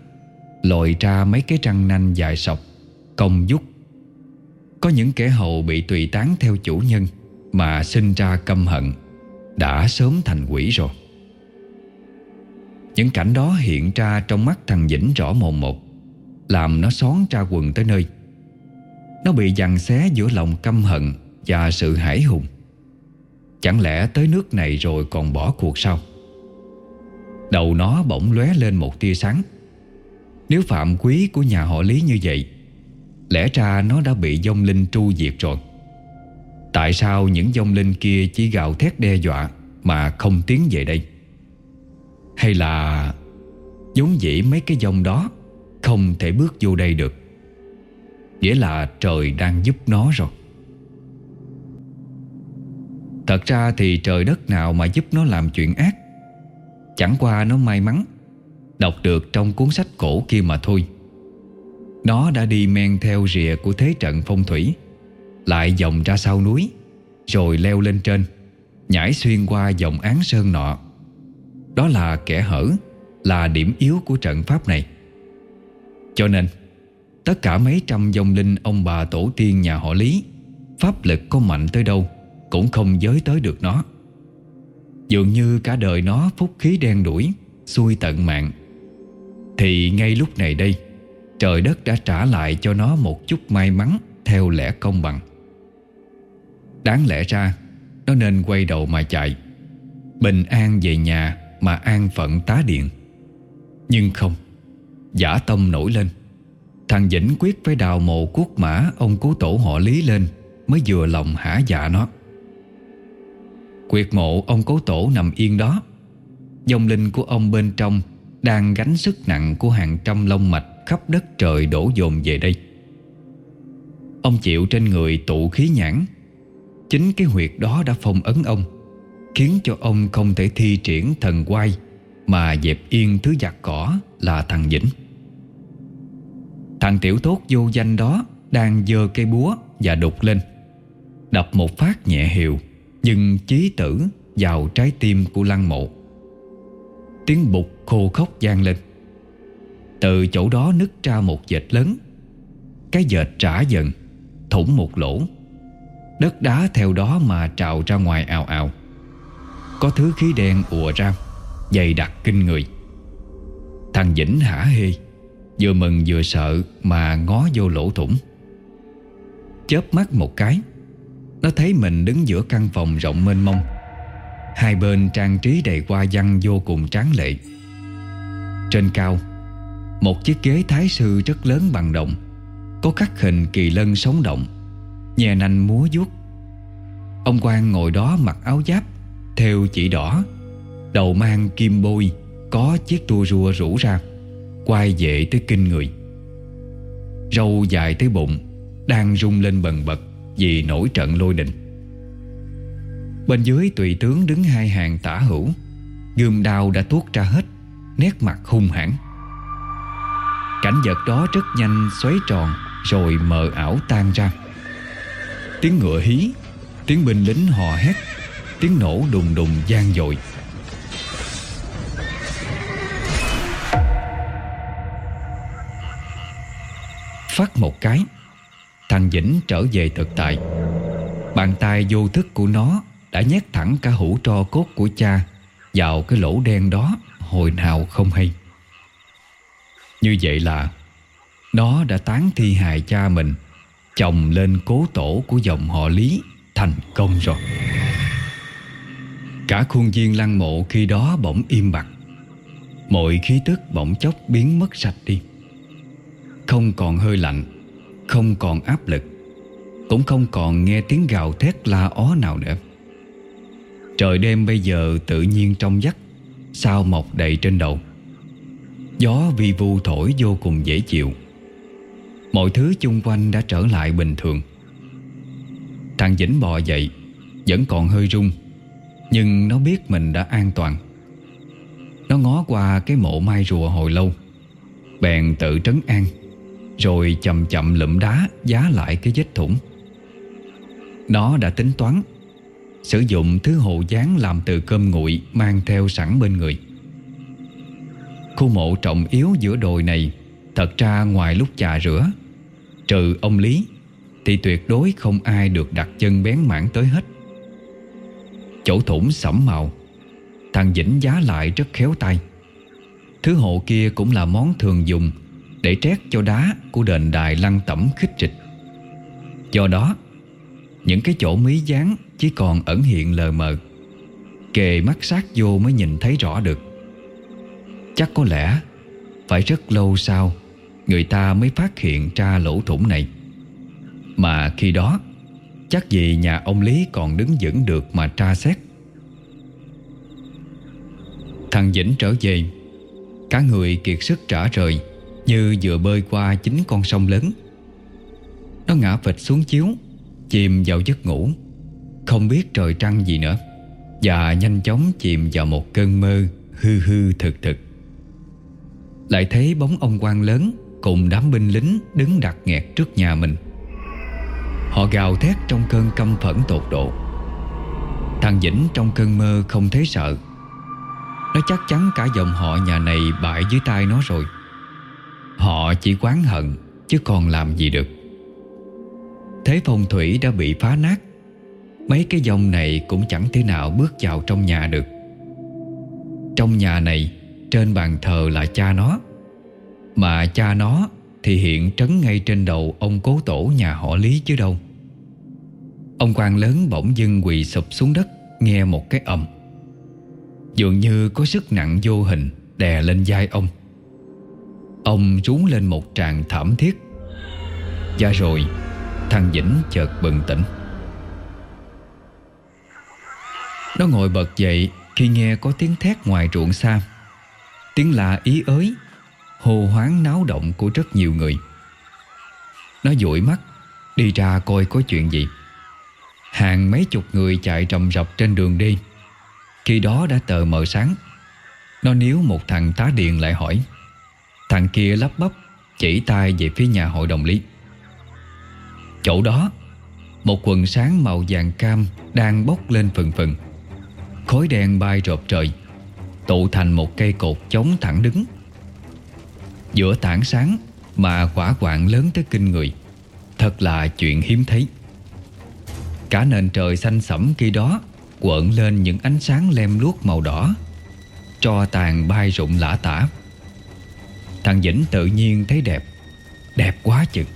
Speaker 1: Lòi ra mấy cái răng nanh dài sọc Công dút Có những kẻ hầu bị tùy tán theo chủ nhân Mà sinh ra căm hận, Đã sớm thành quỷ rồi. Những cảnh đó hiện ra trong mắt thằng Vĩnh rõ mồn một, Làm nó xón ra quần tới nơi. Nó bị giằng xé giữa lòng căm hận Và sự hải hùng. Chẳng lẽ tới nước này rồi còn bỏ cuộc sao? Đầu nó bỗng lóe lên một tia sáng. Nếu phạm quý của nhà họ Lý như vậy, Lẽ ra nó đã bị dông linh tru diệt rồi. Tại sao những dông linh kia chỉ gào thét đe dọa Mà không tiến về đây? Hay là Giống dĩ mấy cái dông đó Không thể bước vô đây được? Nghĩa là trời đang giúp nó rồi. Thật ra thì trời đất nào mà giúp nó làm chuyện ác? Chẳng qua nó may mắn Đọc được trong cuốn sách cổ kia mà thôi. Nó đã đi men theo rìa của thế trận phong thủy, Lại dòng ra sau núi, Rồi leo lên trên, Nhảy xuyên qua dòng án sơn nọ. Đó là kẻ hở, Là điểm yếu của trận pháp này. Cho nên, Tất cả mấy trăm dòng linh ông bà tổ tiên nhà họ Lý, Pháp lực có mạnh tới đâu Cũng không giới tới được nó. Dường như cả đời nó phúc khí đen đuổi Xui tận mạng. Thì ngay lúc này đây, Trời đất đã trả lại cho nó một chút may mắn Theo lẽ công bằng. Đáng lẽ ra, Nó nên quay đầu mà chạy, Bình an về nhà Mà an phận tá điện. Nhưng không, Giả tâm nổi lên. Thằng Vĩnh quyết phải đào mộ quốc mã Ông cố tổ họ Lý lên Mới vừa lòng hả dạ nó. Quyệt mộ ông cố tổ nằm yên đó. Dòng linh của ông bên trong đang gánh sức nặng của hàng trăm lông mạch Khắp đất trời đổ dồn về đây. Ông chịu trên người tụ khí nhãn. Chính cái huyệt đó đã phong ấn ông, Khiến cho ông không thể thi triển thần quay Mà dẹp yên thứ giặc cỏ là thằng Vĩnh. Thằng tiểu tốt vô danh đó Đang dơ cây búa và đục lên, Đập một phát nhẹ hiệu, nhưng chí tử vào trái tim của lăng mộ. Tiếng bụt khô khóc gian lên. Từ chỗ đó nứt ra một vệt lớn. Cái vệt trả dần, Thủng một lỗ. Đất đá theo đó mà trào ra ngoài ào ào. Có thứ khí đen ùa ra, Dày đặc kinh người. Thằng Vĩnh hả hê, Vừa mừng vừa sợ mà ngó vô lỗ thủng. Chớp mắt một cái, nó thấy mình đứng giữa căn phòng rộng mênh mông. Hai bên trang trí đầy hoa văn vô cùng tráng lệ. Trên cao, Một chiếc ghế thái sư rất lớn bằng đồng, Có khắc hình kỳ lân sống động, Nhè nanh múa vuốt. Ông quan ngồi đó mặc áo giáp Theo chỉ đỏ, Đầu mang kim bôi, Có chiếc tua rua rủ ra, Quay về tới kinh người. Râu dài tới bụng, Đang rung lên bần bật vì nổi trận lôi đình. Bên dưới tùy tướng đứng hai hàng tả hữu, Gươm đao đã tuốt ra hết Nét mặt hung hãn. Cảnh vật đó rất nhanh xoáy tròn Rồi mờ ảo tan ra. Tiếng ngựa hí, Tiếng binh lính hò hét, Tiếng nổ đùng đùng gian dội. Phát một cái, Thằng Vĩnh trở về thực tại. Bàn tay vô thức của nó Đã nhét thẳng cả hũ tro cốt của cha Vào cái lỗ đen đó. Hồi nào không hay. Như vậy là Nó đã tán thi hài cha mình, Chồng lên cố tổ của dòng họ Lý Thành công rồi. Cả khuôn viên lăng mộ khi đó bỗng im bặt. Mọi khí tức bỗng chốc biến mất sạch đi. Không còn hơi lạnh, không còn áp lực, Cũng không còn nghe tiếng gào thét la ó nào nữa. Trời đêm bây giờ tự nhiên trong vắt Sao mọc đầy trên đầu? Gió vi vu thổi vô cùng dễ chịu. Mọi thứ chung quanh đã trở lại bình thường. Thằng Vĩnh bò dậy, Vẫn còn hơi rung Nhưng nó biết mình đã an toàn. Nó ngó qua cái mộ mai rùa hồi lâu, Bèn tự trấn an, rồi chậm chậm lụm đá giá lại cái vết thủng. Nó đã tính toán Sử dụng thứ hộ dáng làm từ cơm nguội Mang theo sẵn bên người. Khu mộ trọng yếu giữa đồi này Thật ra ngoài lúc trà rửa, Trừ ông Lý Thì tuyệt đối không ai được đặt chân bén mảng tới hết. Chỗ thủng sẫm màu, Thằng Vĩnh giá lại rất khéo tay. Thứ hộ kia cũng là món thường dùng Để trét cho đá của đền đài lăng tẩm khích trịch. Do đó, Những cái chỗ mí dán chỉ còn ẩn hiện lờ mờ. Kề mắt sát vô mới nhìn thấy rõ được. Chắc có lẽ Phải rất lâu sau Người ta mới phát hiện ra lỗ thủng này. Mà khi đó, Chắc gì nhà ông Lý còn đứng vững được mà tra xét. Thằng Vĩnh trở về, Cả người kiệt sức trả rời, Như vừa bơi qua chính con sông lớn. Nó ngã phịch xuống chiếu, Chìm vào giấc ngủ. Không biết trời trăng gì nữa. Và nhanh chóng chìm vào một cơn mơ Hư hư thực thực. Lại thấy bóng ông quan lớn Cùng đám binh lính đứng đặt nghẹt trước nhà mình. Họ gào thét trong cơn căm phẫn tột độ. Thằng Vĩnh trong cơn mơ không thấy sợ. Nó chắc chắn cả dòng họ nhà này bại dưới tay nó rồi. Họ chỉ quán hận, Chứ còn làm gì được. Thế phong thủy đã bị phá nát Mấy cái dòng này cũng chẳng thể nào bước vào trong nhà được. Trong nhà này, Trên bàn thờ là cha nó. Mà cha nó Thì hiện trấn ngay trên đầu ông cố tổ nhà họ Lý chứ đâu. Ông quan lớn bỗng dưng quỳ sụp xuống đất, Nghe một cái ầm. Dường như có sức nặng vô hình, Đè lên vai ông. Ông rú lên một tràng thảm thiết. Và rồi, Thằng Vĩnh chợt bừng tỉnh. Nó ngồi bật dậy Khi nghe có tiếng thét ngoài ruộng xa. Tiếng lạ ý ới Hồ hoáng náo động của rất nhiều người. Nó dụi mắt, Đi ra coi có chuyện gì. Hàng mấy chục người chạy rầm rập trên đường đi. Khi đó đã tờ mờ sáng. Nó níu một thằng tá điền lại hỏi. Thằng kia lắp bắp, Chỉ tay về phía nhà hội đồng lý. Chỗ đó, Một quần sáng màu vàng cam Đang bốc lên phần phần Khói đen bay rộp trời, Tụ thành một cây cột chống thẳng đứng. Giữa tảng sáng Mà quả quạng lớn tới kinh người, Thật là chuyện hiếm thấy. Cả nền trời xanh sẫm khi đó Quợn lên những ánh sáng lem luốc màu đỏ, Cho tàn bay rụng lã tả. Thằng Vĩnh tự nhiên thấy đẹp Đẹp quá chừng.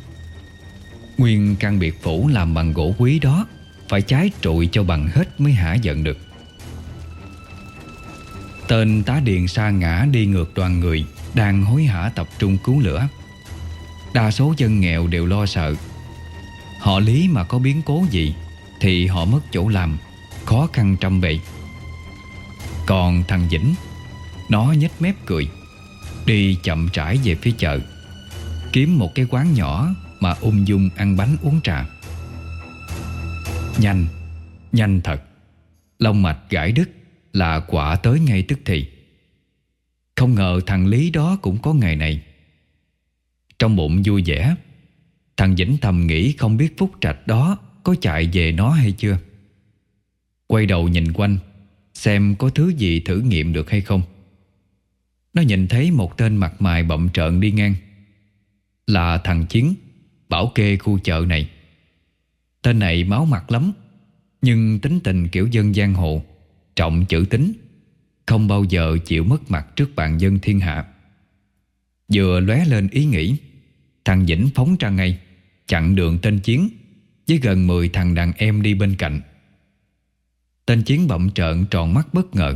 Speaker 1: Nguyên căn biệt phủ làm bằng gỗ quý đó Phải cháy trụi cho bằng hết mới hả giận được. Tên tá điện sa ngã đi ngược đoàn người, Đang hối hả tập trung cứu lửa. Đa số dân nghèo đều lo sợ. Họ lý mà có biến cố gì Thì họ mất chỗ làm, Khó khăn trăm bề. Còn thằng Vĩnh, Nó nhếch mép cười, Đi chậm rãi về phía chợ, Kiếm một cái quán nhỏ Mà ung dung ăn bánh uống trà. Nhanh Nhanh thật Long mạch gãi đứt. Là quả tới ngay tức thì. Không ngờ thằng Lý đó cũng có ngày này. Trong bụng vui vẻ, Thằng Vĩnh thầm nghĩ không biết Phúc Trạch đó Có chạy về nó hay chưa. Quay đầu nhìn quanh, Xem có thứ gì thử nghiệm được hay không. Nó nhìn thấy một tên mặt mày bậm trợn đi ngang. Là thằng Chiến, Bảo kê khu chợ này. Tên này máu mặt lắm, Nhưng tính tình kiểu dân giang hồ. Trọng chữ tính Không bao giờ chịu mất mặt trước bạn dân thiên hạ. Vừa lóe lên ý nghĩ, Thằng Vĩnh phóng ra ngay, Chặn đường tên Chiến, Với gần 10 thằng đàn em đi bên cạnh. Tên Chiến bậm trợn tròn mắt bất ngờ.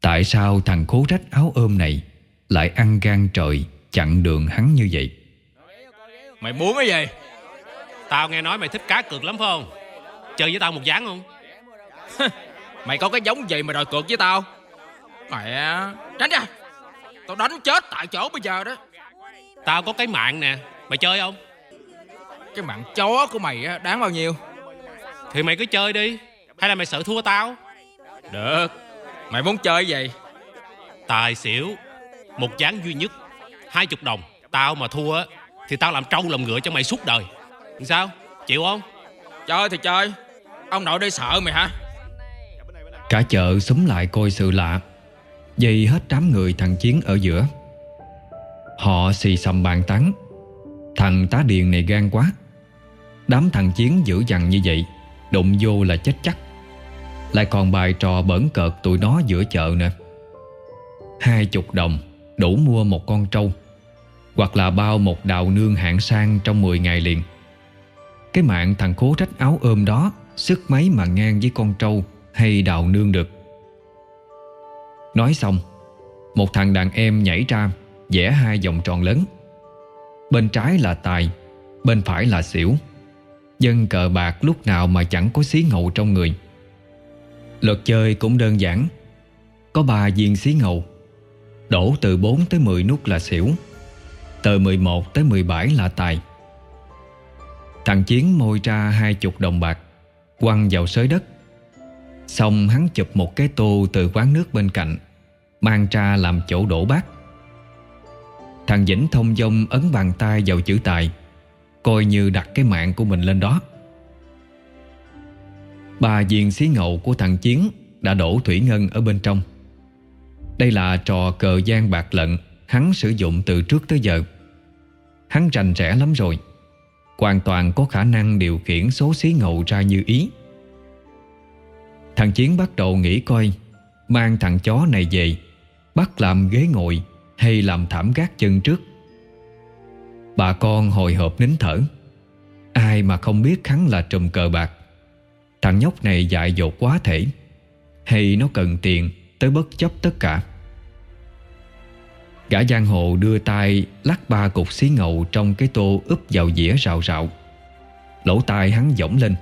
Speaker 1: Tại sao thằng khố rách áo ôm này Lại ăn gan trời Chặn đường hắn như vậy?
Speaker 2: Mày muốn cái gì? Tao nghe nói mày thích cá cược lắm phải không? Chơi với tao một ván không?
Speaker 8: Mày có cái giống gì mà đòi cược với tao? Mẹ Tránh ra. Tao đánh chết tại chỗ bây giờ đó.
Speaker 2: Tao có cái mạng nè. Mày chơi không?
Speaker 8: Cái mạng chó của mày á, đáng bao nhiêu?
Speaker 2: Thì mày cứ chơi đi. Hay là mày sợ thua tao?
Speaker 8: Được. Mày muốn chơi gì?
Speaker 2: Tài xỉu. Một ván duy nhất. Hai chục đồng. Tao mà thua á Thì tao làm trâu làm ngựa cho mày suốt đời. Sao? Chịu không?
Speaker 8: Chơi thì chơi. Ông nội đây sợ mày hả
Speaker 1: Cả chợ súng lại coi sự lạ. Dây hết đám người thằng Chiến ở giữa. Họ xì xầm bàn tán. Thằng tá điền này gan quá. Đám thằng Chiến dữ dằn như vậy, Đụng vô là chết chắc. Lại còn bài trò bẩn cợt tụi nó giữa chợ nè Hai chục đồng Đủ mua một con trâu, Hoặc là bao một đào nương hạng sang Trong 10 ngày liền. Cái mạng thằng cố trách áo ôm đó, Sức mấy mà ngang với con trâu. Hay đào nương được. Nói xong, Một thằng đàn em nhảy ra, vẽ hai vòng tròn lớn. Bên trái là tài, Bên phải là xỉu. Dân cờ bạc lúc nào mà chẳng có xí ngầu trong người. Luật chơi cũng đơn giản, Có ba viên xí ngầu, Đổ từ 4 tới 10 nút là xỉu, Từ 11 tới 17 là tài. Thằng Chiến môi ra hai chục đồng bạc, Quăng vào sới đất. Xong hắn chụp một cái tô từ quán nước bên cạnh, Mang ra làm chỗ đổ bát. Thằng Vĩnh thông dông ấn bàn tay vào chữ tài, Coi như đặt cái mạng của mình lên đó. Ba viên xí ngầu của thằng Chiến Đã đổ thủy ngân ở bên trong. Đây là trò cờ gian bạc lận Hắn sử dụng từ trước tới giờ. Hắn rành rẽ lắm rồi, Hoàn toàn có khả năng điều khiển số xí ngầu ra như ý. Thằng Chiến bắt đầu nghĩ coi, Mang thằng chó này về, Bắt làm ghế ngồi Hay làm thảm gác chân trước. Bà con hồi hộp nín thở, Ai mà không biết hắn là trùm cờ bạc. Thằng nhóc này dại dột quá thể, Hay nó cần tiền Tới bất chấp tất cả. Gã giang hồ đưa tay Lắc ba cục xí ngầu Trong cái tô úp vào dĩa rào rào. Lỗ tai hắn dỗng lên,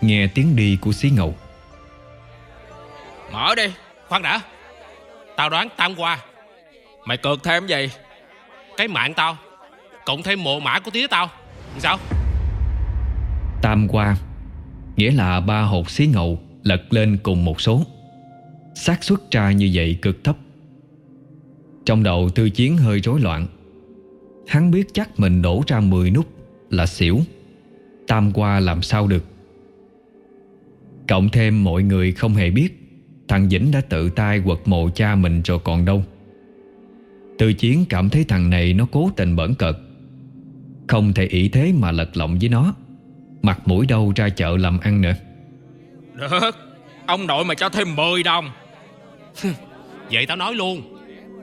Speaker 1: Nghe tiếng đi của xí ngầu.
Speaker 8: Mở đi,
Speaker 2: Khoan đã. Tao đoán tam qua.
Speaker 8: Mày cược thêm gì?
Speaker 2: Cái mạng tao. Cộng thêm mộ mã của tía tao. Sao?
Speaker 1: Tam qua, Nghĩa là ba hột xí ngầu Lật lên cùng một số. Xác suất ra như vậy cực thấp. Trong đầu tư chiến hơi rối loạn. Hắn biết chắc mình đổ ra 10 nút Là xỉu. Tam qua làm sao được? Cộng thêm mọi người không hề biết. Thằng Vĩnh đã tự tay quật mộ cha mình rồi còn đâu. Tư chiến cảm thấy thằng này nó cố tình bẩn cợt. Không thể ý thế mà lật lọng với nó. Mặt mũi đâu ra chợ làm ăn nữa.
Speaker 8: Được Ông nội mà cho thêm 10 đồng.
Speaker 2: Vậy tao nói luôn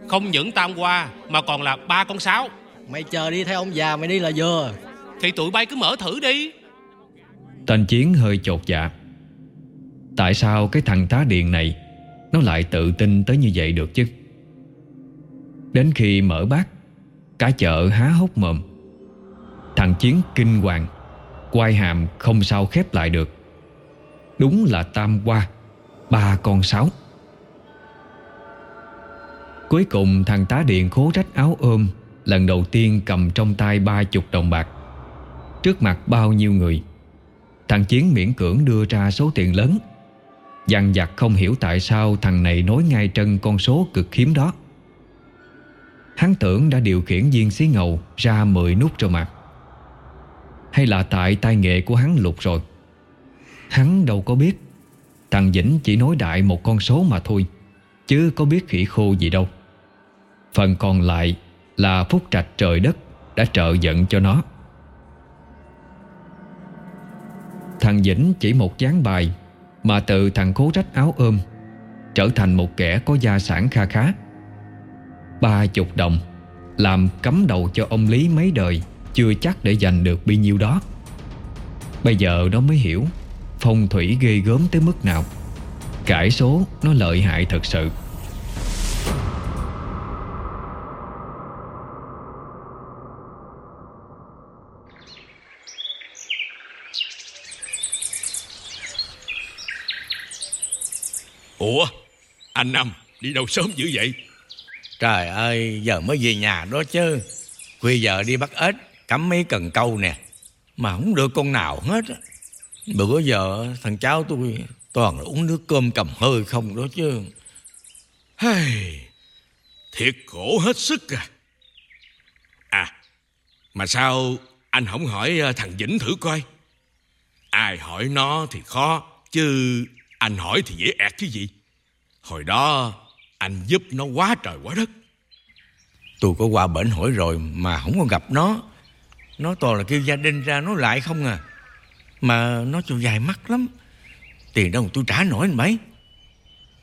Speaker 2: Không những tam qua Mà còn là ba con sáo
Speaker 9: Mày chờ đi theo ông già mày đi là vừa.
Speaker 2: Thì tụi bay cứ mở thử đi.
Speaker 1: Tên Chiến hơi chột dạ Tại sao cái thằng tá điện này Nó lại tự tin tới như vậy được chứ? Đến khi mở bát, Cả chợ há hốc mồm. Thằng Chiến kinh hoàng, Quai hàm không sao khép lại được. Đúng là tam qua Ba con sáu Cuối cùng thằng tá điện khố rách áo ôm, Lần đầu tiên cầm trong tay ba chục đồng bạc. Trước mặt bao nhiêu người? Thằng Chiến miễn cưỡng đưa ra số tiền lớn. Dằn vặt không hiểu tại sao thằng này nói ngay trân con số cực hiếm đó. Hắn tưởng đã điều khiển viên xí ngầu ra 10 nút rồi mà Hay là tại tai nghệ của hắn lục rồi. Hắn đâu có biết. Thằng Vĩnh chỉ nói đại một con số mà thôi, Chứ có biết khỉ khô gì đâu. Phần còn lại là phúc trạch trời đất Đã trợ giận cho nó. Thằng Vĩnh chỉ một dáng bài mà từ thằng cố rách áo ôm Trở thành một kẻ có gia sản kha khá. Ba chục đồng Làm cấm đầu cho ông Lý mấy đời Chưa chắc để giành được bao nhiêu đó. Bây giờ nó mới hiểu Phong thủy ghê gớm tới mức nào. Cải số nó lợi hại thật sự.
Speaker 10: Ủa Anh Năm đi đâu sớm dữ vậy?
Speaker 11: Trời ơi giờ mới về nhà đó chứ. Khuya giờ đi bắt ếch Cắm mấy cần câu nè. Mà không được con nào hết á. Bữa giờ thằng cháu tôi Toàn là uống nước cơm cầm hơi không đó chứ.
Speaker 10: Hey, thiệt khổ hết sức à. À Mà sao anh không hỏi ờ, thằng Vĩnh thử coi? Ai hỏi nó thì khó Chứ anh hỏi thì dễ ẹt chứ gì? Hồi đó, anh giúp nó quá trời quá đất.
Speaker 11: Tôi có qua bển hỏi rồi Mà không có gặp nó. Nó toàn là kêu gia đình ra nó lại không à. Mà nó cho dài mắt lắm. Tiền đâu tôi trả nổi anh Bảy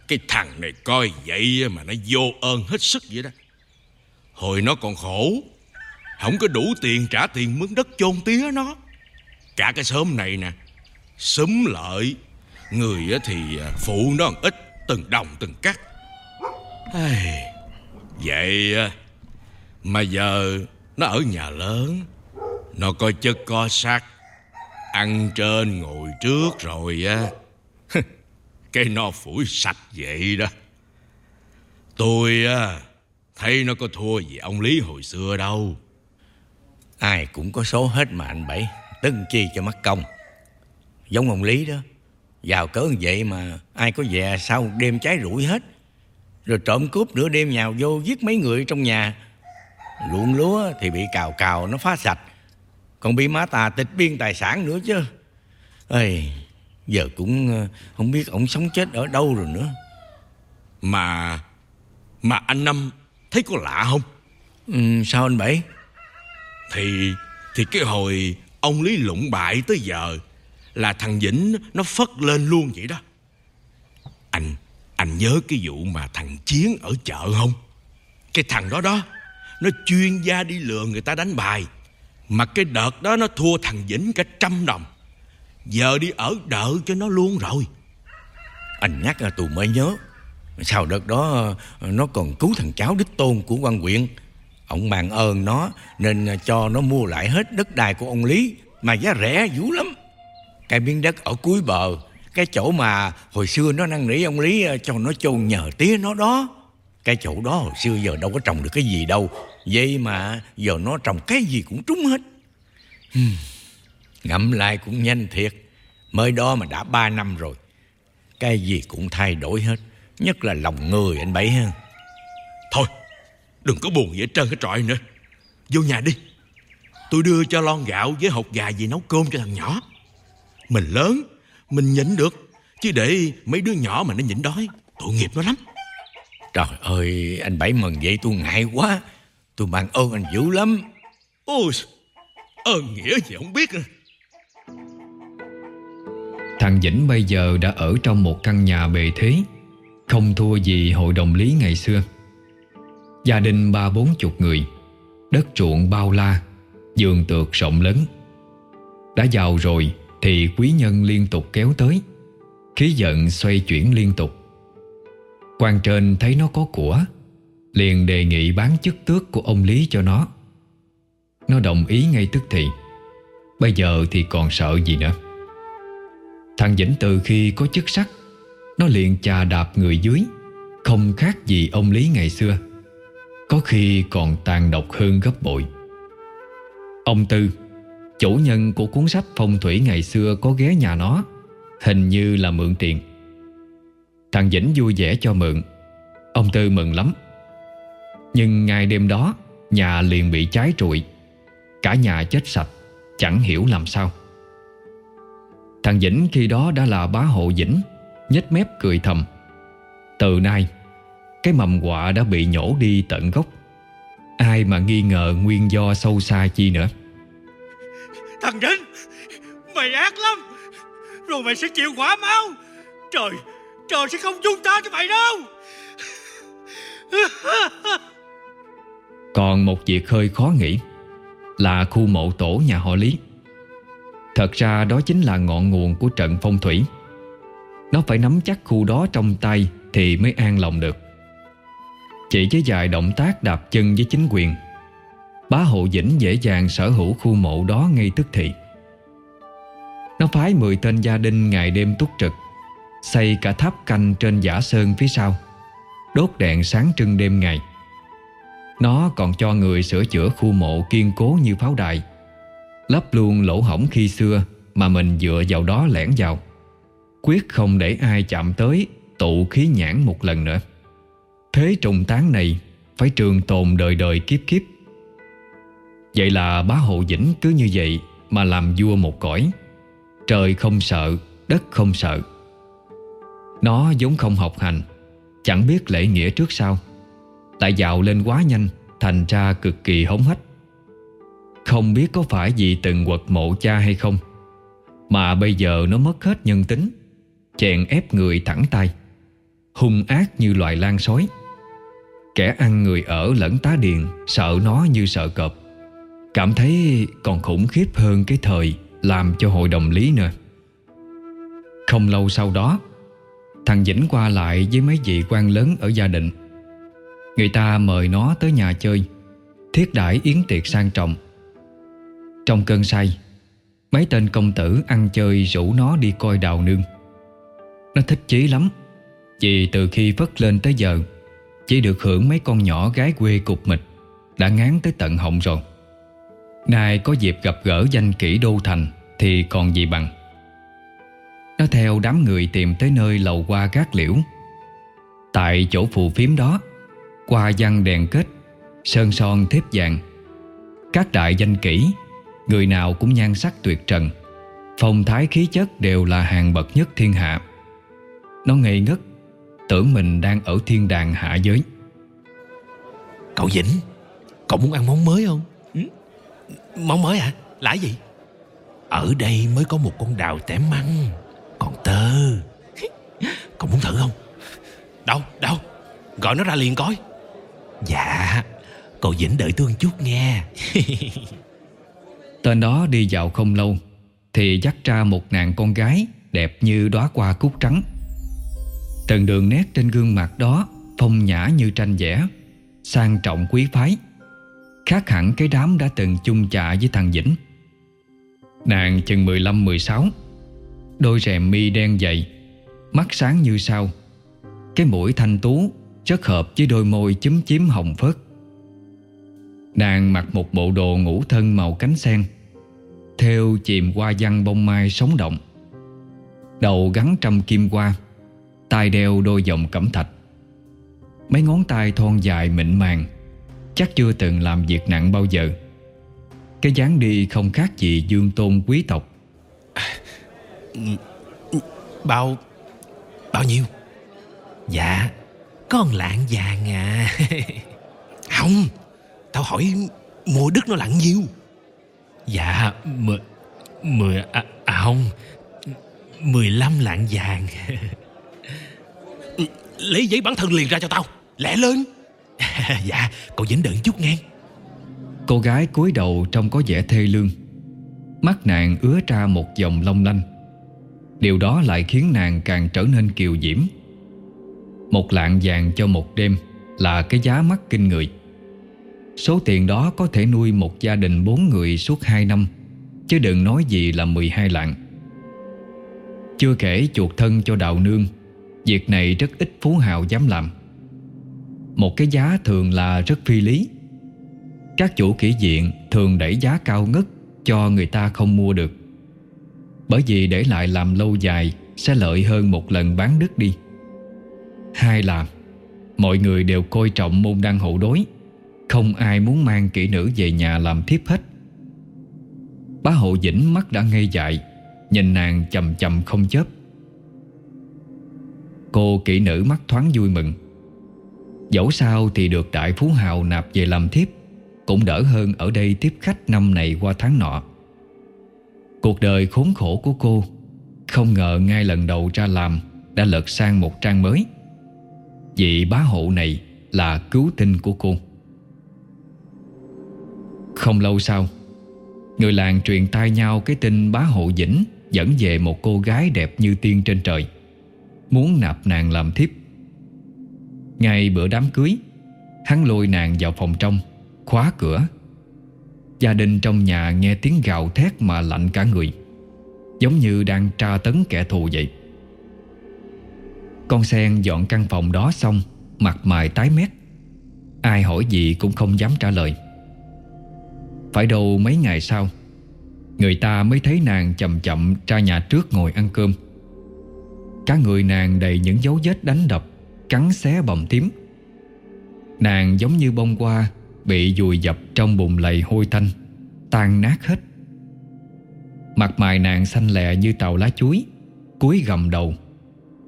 Speaker 10: Cái thằng này coi vậy mà nó vô ơn hết sức vậy đó. Hồi nó còn khổ, Không có đủ tiền trả tiền mướn đất chôn tía nó. Cả cái xóm này nè, Xúm lợi. Người thì à, phụ nó ít, Từng đồng, từng cắt. Vậy Mà giờ Nó ở nhà lớn, Nó coi chất co sát Ăn trên ngồi trước rồi á, Cái nó phủi sạch vậy đó. Tôi á, Thấy nó có thua gì ông Lý hồi xưa đâu.
Speaker 11: Ai cũng có số hết mà anh Bảy Tân chi cho mắt công. Giống ông Lý đó. Giàu cỡ vậy mà Ai có về sau đêm cháy rủi hết? Rồi trộm cướp nửa đêm nhào vô Giết mấy người trong nhà. Ruộng lúa thì bị cào cào nó phá sạch. Còn bị má tà tịch biên tài sản nữa chứ. Ê, Giờ cũng ờ, không biết ông sống chết ở đâu rồi nữa.
Speaker 10: Mà Mà anh Năm thấy có lạ không?
Speaker 11: Ừ, Sao anh Bảy?
Speaker 10: Thì Thì cái hồi ông Lý lụng bại tới giờ là thằng Vĩnh Nó phất lên luôn vậy đó. Anh Anh nhớ cái vụ mà thằng Chiến ở chợ không? Cái thằng đó đó, Nó chuyên gia đi lừa người ta đánh bài. Mà cái đợt đó nó thua thằng Vĩnh cả trăm đồng. Giờ đi ở đợi cho nó luôn rồi.
Speaker 11: Anh nhắc là tôi mới nhớ. Sau đợt đó, Nó còn cứu thằng cháu đích tôn của quan huyện. Ông bàn ơn nó, Nên cho nó mua lại hết đất đai của ông Lý. Mà giá rẻ dữ lắm. Cái miếng đất ở cuối bờ, Cái chỗ mà hồi xưa nó năn nỉ ông Lý ờ, Cho nó chôn nhờ tía nó đó. Cái chỗ đó hồi xưa giờ đâu có trồng được cái gì đâu. Vậy mà giờ nó trồng cái gì cũng trúng hết. Ngẫm lại cũng nhanh thiệt. Mới đó mà đã ba năm rồi, Cái gì cũng thay đổi hết. Nhất là lòng người anh Bảy ha.
Speaker 10: Thôi, Đừng có buồn gì hết trơn cái trọi nữa. Vô nhà đi. Tôi đưa cho lon gạo với hột gà gì nấu cơm cho thằng nhỏ. Mình lớn Mình nhịn được Chứ để mấy đứa nhỏ mà nó nhịn đói Tội nghiệp nó lắm.
Speaker 11: Trời ơi anh Bảy mừng vậy tôi ngại quá. Tôi mang ơn anh dữ lắm.
Speaker 10: Ôi Ơn nghĩa gì không biết nữa.
Speaker 1: Thằng Vĩnh bây giờ đã ở trong một căn nhà bề thế Không thua gì hội đồng lý ngày xưa. Gia đình ba bốn chục người Đất ruộng bao la Giường tược rộng lớn. Đã giàu rồi thì quý nhân liên tục kéo tới. Khí giận xoay chuyển liên tục. Quan trên thấy nó có của, Liền đề nghị bán chức tước của ông Lý cho nó. Nó đồng ý ngay tức thì, Bây giờ thì còn sợ gì nữa. Thằng Vĩnh từ khi có chức sắc, Nó liền chà đạp người dưới, Không khác gì ông Lý ngày xưa. Có khi còn tàn độc hơn gấp bội. Ông Tư Chủ nhân của cuốn sách phong thủy ngày xưa Có ghé nhà nó, Hình như là mượn tiền. Thằng Vĩnh vui vẻ cho mượn. Ông Tư mừng lắm. Nhưng ngày đêm đó, Nhà liền bị cháy trụi. Cả nhà chết sạch, Chẳng hiểu làm sao. Thằng Vĩnh khi đó đã là bá hộ Vĩnh, nhếch mép cười thầm. Từ nay, Cái mầm quạ đã bị nhổ đi tận gốc. Ai mà nghi ngờ nguyên do sâu xa chi nữa?
Speaker 7: Thằng Vĩnh Mày ác lắm. Rồi mày sẽ chịu quả máu. Trời Trời sẽ không dung tha cho mày đâu.
Speaker 1: Còn một việc hơi khó nghĩ Là khu mộ tổ nhà họ Lý. Thật ra đó chính là ngọn nguồn của trận phong thủy. Nó phải nắm chắc khu đó trong tay Thì mới an lòng được. Chỉ với vài động tác đạp chân với chính quyền Bá hộ Vĩnh dễ dàng sở hữu khu mộ đó ngay tức thì. Nó phái 10 tên gia đình ngày đêm túc trực, Xây cả tháp canh trên giả sơn phía sau, Đốt đèn sáng trưng đêm ngày. Nó còn cho người sửa chữa khu mộ kiên cố như pháo đài, Lấp luôn lỗ hổng khi xưa Mà mình dựa vào đó lẻn vào. Quyết không để ai chạm tới, Tụ khí nhãn một lần nữa. Thế trùng tán này Phải trường tồn đời đời kiếp kiếp. Vậy là bá hộ dĩnh cứ như vậy Mà làm vua một cõi. Trời không sợ, Đất không sợ. Nó vốn không học hành, Chẳng biết lễ nghĩa trước sau. Lại dạo lên quá nhanh, Thành ra cực kỳ hống hách. Không biết có phải vì từng quật mộ cha hay không, Mà bây giờ nó mất hết nhân tính, Chèn ép người thẳng tay, Hung ác như loài lan sói. Kẻ ăn người ở lẫn tá điền, Sợ nó như sợ cọp. Cảm thấy còn khủng khiếp hơn cái thời Làm cho hội đồng lý nữa. Không lâu sau đó, Thằng Vĩnh qua lại với mấy vị quan lớn ở gia đình. Người ta mời nó tới nhà chơi, Thiết đãi yến tiệc sang trọng. Trong cơn say, Mấy tên công tử ăn chơi rủ nó đi coi đào nương. Nó thích chí lắm, Vì từ khi vất lên tới giờ, Chỉ được hưởng mấy con nhỏ gái quê cục mịch Đã ngán tới tận họng rồi. Nay có dịp gặp gỡ danh kỹ đô thành Thì còn gì bằng. Nó theo đám người tìm tới nơi lầu qua gác liễu. Tại chỗ phù phiếm đó, Qua văn đèn kết, Sơn son thép vàng. Các đại danh kỹ, Người nào cũng nhan sắc tuyệt trần. Phong thái khí chất đều là hàng bậc nhất thiên hạ. Nó ngây ngất, Tưởng mình đang ở thiên đàng hạ giới.
Speaker 10: Cậu Vĩnh, Cậu muốn ăn món mới không? Món mới à Là gì? Ở đây mới có một con đào tẻ măng. Còn tơ. Cậu muốn thử không? Đâu đâu? Gọi nó ra liền coi. Dạ Cậu Vĩnh đợi tôi chút nghe.
Speaker 1: Tên đó đi vào không lâu Thì dắt ra một nàng con gái Đẹp như đóa hoa cúc trắng. Từng đường nét trên gương mặt đó Phong nhã như tranh vẽ Sang trọng quý phái Khác hẳn cái đám đã từng chung chạ với thằng Vĩnh. Nàng chừng 15-16 Đôi rèm mi đen dày, Mắt sáng như sao. Cái mũi thanh tú Rất hợp với đôi môi chúm chím hồng phớt. Nàng mặc một bộ đồ ngủ thân màu cánh sen Theo chìm qua văn bông mai sống động. Đầu gắn trăm kim qua tay đeo đôi vòng cẩm thạch. Mấy ngón tay thon dài mịn màng Chắc chưa từng làm việc nặng bao giờ. Cái dáng đi không khác gì dương tôn quý tộc.
Speaker 10: Bao Bao nhiêu? Dạ Con lạng vàng à. Không Tao hỏi mua đất nó lặng nhiêu Dạ Mười Mười À, à không Mười lăm lạng vàng. Lấy giấy bản thân liền ra cho tao Lẹ lên Dạ cậu dính đợi chút nghe.
Speaker 1: Cô gái cúi đầu trông có vẻ thê lương. Mắt nàng ứa ra một dòng long lanh. Điều đó lại khiến nàng càng trở nên kiều diễm. Một lạng vàng cho một đêm Là cái giá mắc kinh người. Số tiền đó có thể nuôi một gia đình bốn người suốt hai năm, Chứ đừng nói gì là 12 lạng. Chưa kể chuột thân cho đạo nương, Việc này rất ít phú hào dám làm. Một cái giá thường là rất phi lý. Các chủ kỹ diện thường đẩy giá cao ngất Cho người ta không mua được. Bởi vì để lại làm lâu dài Sẽ lợi hơn một lần bán đứt đi. Hai là, Mọi người đều coi trọng môn đăng hộ đối. Không ai muốn mang kỹ nữ về nhà làm thiếp hết. Bá hộ dĩnh mắt đã ngây dại, Nhìn nàng chầm chầm không chớp. Cô kỹ nữ mắt thoáng vui mừng. Dẫu sao thì được đại phú hào nạp về làm thiếp, Cũng đỡ hơn ở đây tiếp khách năm này qua tháng nọ. Cuộc đời khốn khổ của cô, Không ngờ ngay lần đầu ra làm Đã lật sang một trang mới. Vị bá hộ này là cứu tinh của cô. Không lâu sau, Người làng truyền tai nhau cái tin bá hộ Vĩnh Dẫn về một cô gái đẹp như tiên trên trời, Muốn nạp nàng làm thiếp. Ngày bữa đám cưới, Hắn lôi nàng vào phòng trong, Khóa cửa. Gia đình trong nhà nghe tiếng gào thét Mà lạnh cả người, Giống như đang tra tấn kẻ thù vậy. Con sen dọn căn phòng đó xong, Mặt mày tái mét. Ai hỏi gì cũng không dám trả lời. Phải đâu mấy ngày sau, Người ta mới thấy nàng chậm chậm ra nhà trước ngồi ăn cơm. Cả người nàng đầy những dấu vết đánh đập. Cắn xé bầm tím. Nàng giống như bông hoa Bị dùi dập trong bùn lầy hôi tanh Tan nát hết. Mặt mày nàng xanh lè như tàu lá chuối, Cúi gầm đầu,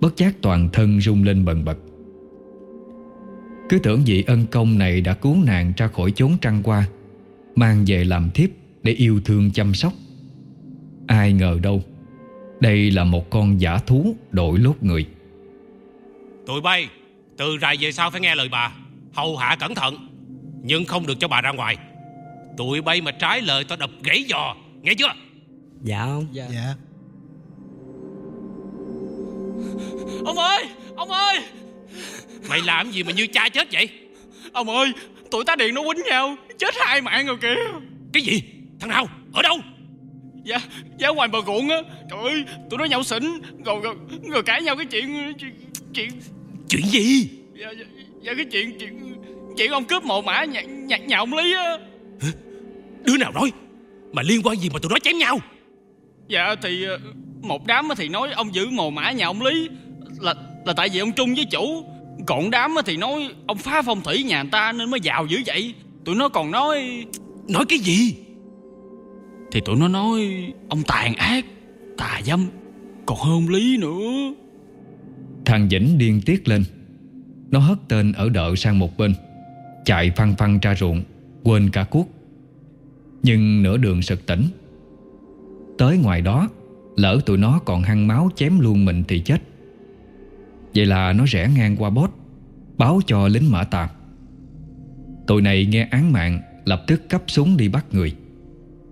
Speaker 1: Bất giác toàn thân rung lên bần bật. Cứ tưởng vị ân công này đã cứu nàng ra khỏi chốn trăng qua, Mang về làm thiếp Để yêu thương chăm sóc. Ai ngờ đâu, Đây là một con giả thú đổi lốt người.
Speaker 2: Tụi bay. Từ rày về sau phải nghe lời bà. Hầu hạ cẩn thận Nhưng không được cho bà ra ngoài. Tụi bay mà trái lời tao đập gãy giò. Nghe chưa?
Speaker 9: Dạ ông
Speaker 6: Dạ,
Speaker 8: Ông ơi! Ông ơi!
Speaker 2: Mày làm gì mà như cha chết vậy?
Speaker 8: Ông ơi Tụi tá điện nó quýnh nhau Chết hai mạng rồi kìa.
Speaker 2: Cái gì? Thằng nào? Ở đâu?
Speaker 8: Dạ Dạ ngoài bờ ruộng á. Trời ơi Tụi nó nhậu xỉn Rồi rồi, rồi cãi nhau cái chuyện Chuyện Chuyện
Speaker 2: gì?
Speaker 8: Dạ, dạ, dạ cái chuyện Chuyện Chuyện ông cướp mộ mã nhà, nhà, nhà ông Lý á.
Speaker 2: Đứa nào nói? Mà liên quan gì mà tụi nó chém nhau?
Speaker 8: Dạ thì ờ, Một đám á thì nói ông giữ mồ mã nhà ông Lý Là là tại vì ông Trung với chủ. Còn đám á thì nói Ông phá phong thủy nhà người ta nên mới giàu dữ vậy. Tụi nó còn nói
Speaker 2: Nói cái gì?
Speaker 8: Thì tụi nó nói Ông tàn ác Tà dâm Còn hơn Lý nữa
Speaker 1: Thằng Vĩnh điên tiết lên. Nó hất tên ở đợ sang một bên, Chạy phăng phăng ra ruộng, Quên cả cuốc. Nhưng nửa đường sực tỉnh. Tới ngoài đó, Lỡ tụi nó còn hăng máu chém luôn mình thì chết. Vậy là nó rẽ ngang qua bốt, Báo cho lính mã tạp. Tụi này nghe án mạng, Lập tức cấp súng đi bắt người.